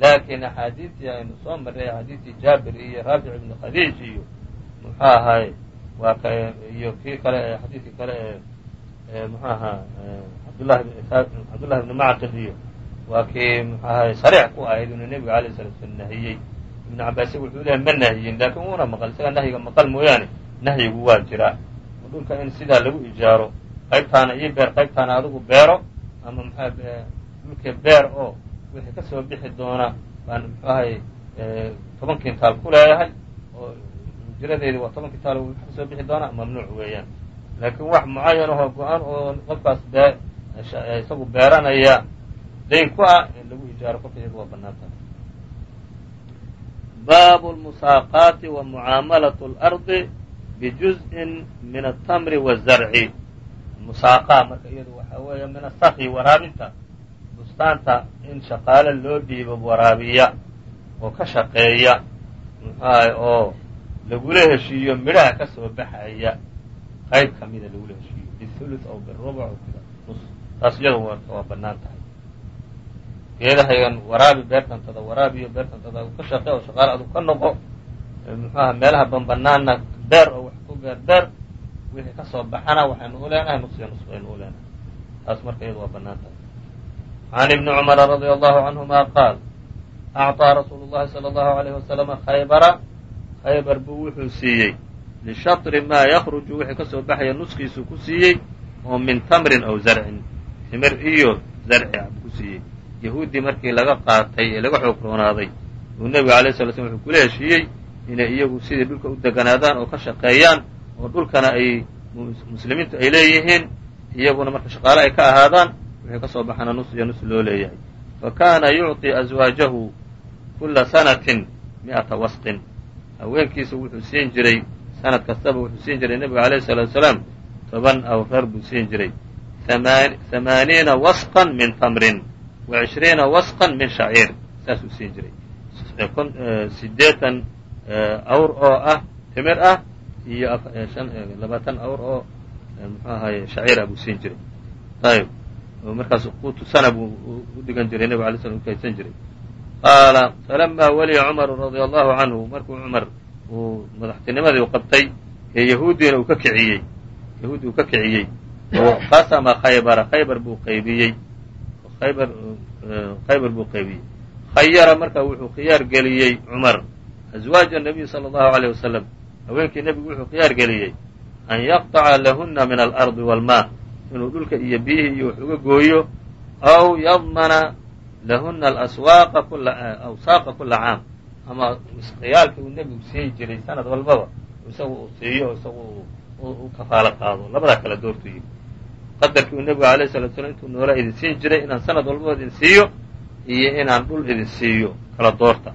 laakiin axaadiidtii aynu soo marray axaadiidtii jaabir iyo raafic ibnu khadiij iyo muxuu ahaay waa iyo kii kale ee xadiidkii kale ee muxuu ahaa cabdullahi cabdullahi ibni macqil iyo waa kii muxuu ahaay sariix ku ahayd inuu nebiga alayh salatu slam nahiyey. Ibnu cabaas wuxuu leeyahy ma nahiyin laakiin wuuna maqal isaga nahyiga maqal mooyaane nahyigu waa jiraa dhulka in sidaa lagu ijaaro qaybtaana ii beer qaybtaana adigu beero ama maxaa dhulka beer oo wixii ka soo bixi doona baan muxuu ahay toban kintaal ku leeyahay oo hijradeedi waa toban kitaal soo bixi doonaa mamnuuc weeyaan. Laakiin wax mucayan ahoo go'aan oo qofkaas isagu beeranaya dayn ku ah in lagu hijaaro korkeedu waa bannaan tahay baabu lmusaaqaati wa mucaamalat اlardi bijuzءin min atamri wazarci musaaqa marka iyadu waxaa weeye min asaki waraabinta. Bustaanta in shaqaale loo dhiibo waraabiya oo ka shaqeeya muxuahay oo lagula heshiiyo midhaha ka soo baxaya qayb ka mida lagula heshiiyo bithulu aw birubc nus taas iyada waa bannaan tahay geedahayan waraabi beertantada waraabiyo beertantada ka shaqee oo shaqaale adu ka noqo muxuaha meelaha banbanaanna beer oo wax ku beer beer wixii ka soo baxana waxaynu u leenahay nusiya nus baynu u leenahay taas marka iyada waa bannaan tahay can ibni cumara radia allahu canhuma qaal acطaa rasuulu llahi salى allahu alayh wasalama khaybara khaybar buu wuxuu siiyey. Lishatri maa yakruju wixii ka soo baxaya nuskiisu ku siiyey oo min tamrin aw zarcin. Timir iyo zarci ku siiyey. Yahuuddii markii laga qaatay ee laga xoog roonaaday uu nebiga alay sala slam wuxuu kula heshiiyey inay iyagu sidii dhulka u deganaadaan oo ka shaqeeyaan oo dhulkana ay muslimiintu ay leeyihiin iyaguna marka shaqaale ay ka ahaadaan wixii ka soo baxana nus iyo nus loo leeyahay. Fa kaana yucطi aswaajahu kula sanatin mi'ata wasqin haweenkiisa wuxuu siin jiray sanad kastaba wuxuu siin jiray nebiga alayh salaatu salaam toban awrar buu siin jiray. Hamaaniina wasqan min tamrin wa cishriina wasqan min shaciir saasuu siin jiray. Sideetan awr oo ah timir ah iyo labaatan awr oo muxuu ahaye shaciir ah buu siin jiray. Ayb markaas quutu sana buu u dhigan jiray nebig alay slam u kaydsan jiray qaala falamaa waliya cumaru radia allahu canhu markuu cumar uu madaxtinimadii qabtay ee yahuuddiina uu ka kiciyey yahuudi uu ka kiciyey qasama khaybara khaybar buu qaybiyey khaybar khaybar buu qaybiyey khayara marka wuxuu khiyaar geliyey cumar aswaaja nabiy sala allahu alayh wasalam haweenkii nebigu wuxuu khiyaar geliyey an yaqطaca lahuna min alardi walmaa inuu dhulka iyo biyihii iyo wax uga gooyo aw yadmana lahuna alaswaaqa awsaaqa kula caam ama misqiyaalkii uu nebigu siin jiray sanad walbaba isagu uu siiyo isagu u kafaalo qaado labadaa kala doortu yidhi qadarkii uu nebigu alayh salatu slam intuu noolaa idin siin jiray inaan sanad walbaba idin siiyo iyo inaan dhul idin siiyo kala doorta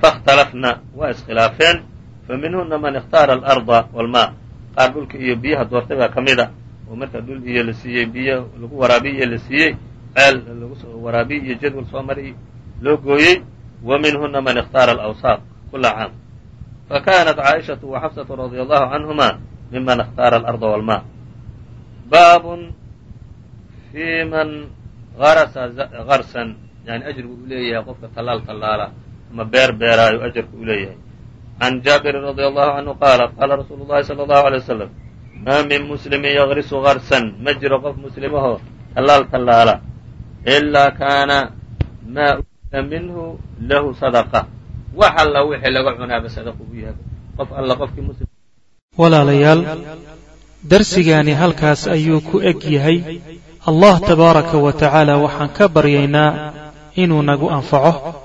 faاkhtalafna waa iskhilaafeen faminhuna man اkhtaara alarda wاlmaa qaar dhulka iyo biyaha doortay baa ka mida ah. oo marka dhul iyo la siiyey biyo lagu waraabiy iyo la siiyey ceel lagu waraabiy iyo jadwal soo maray loo gooyey. Wa minhuna man ikhtaara alawsaaq kula caam. Fa kaanat caaishatu wa xafsatu radia allahu canhuma miman ikhtaara alarda walmaa. Baabun fii man harasa harsan yani ajrigu uu leeyahay qofka tallaal tallaala ama beer beeraayo ajarku uu leeyahay can jaabirin radia allahu canhu qaala qaala rasuulu llahi sala allahu alay wasalam maa min muslimin yagrisu garsan ma jiro qof muslimahoo tallaal tallaala ilaa kaana maa ukila minhu sadaqa wax alla wixii laga cunaaba sadaqu u yahay qof alla qofkii walaalayaal darsigaani halkaas ayuu ku eg yahay allah tabaaraka wa tacaala waxaan ka baryaynaa inuu nagu anfaco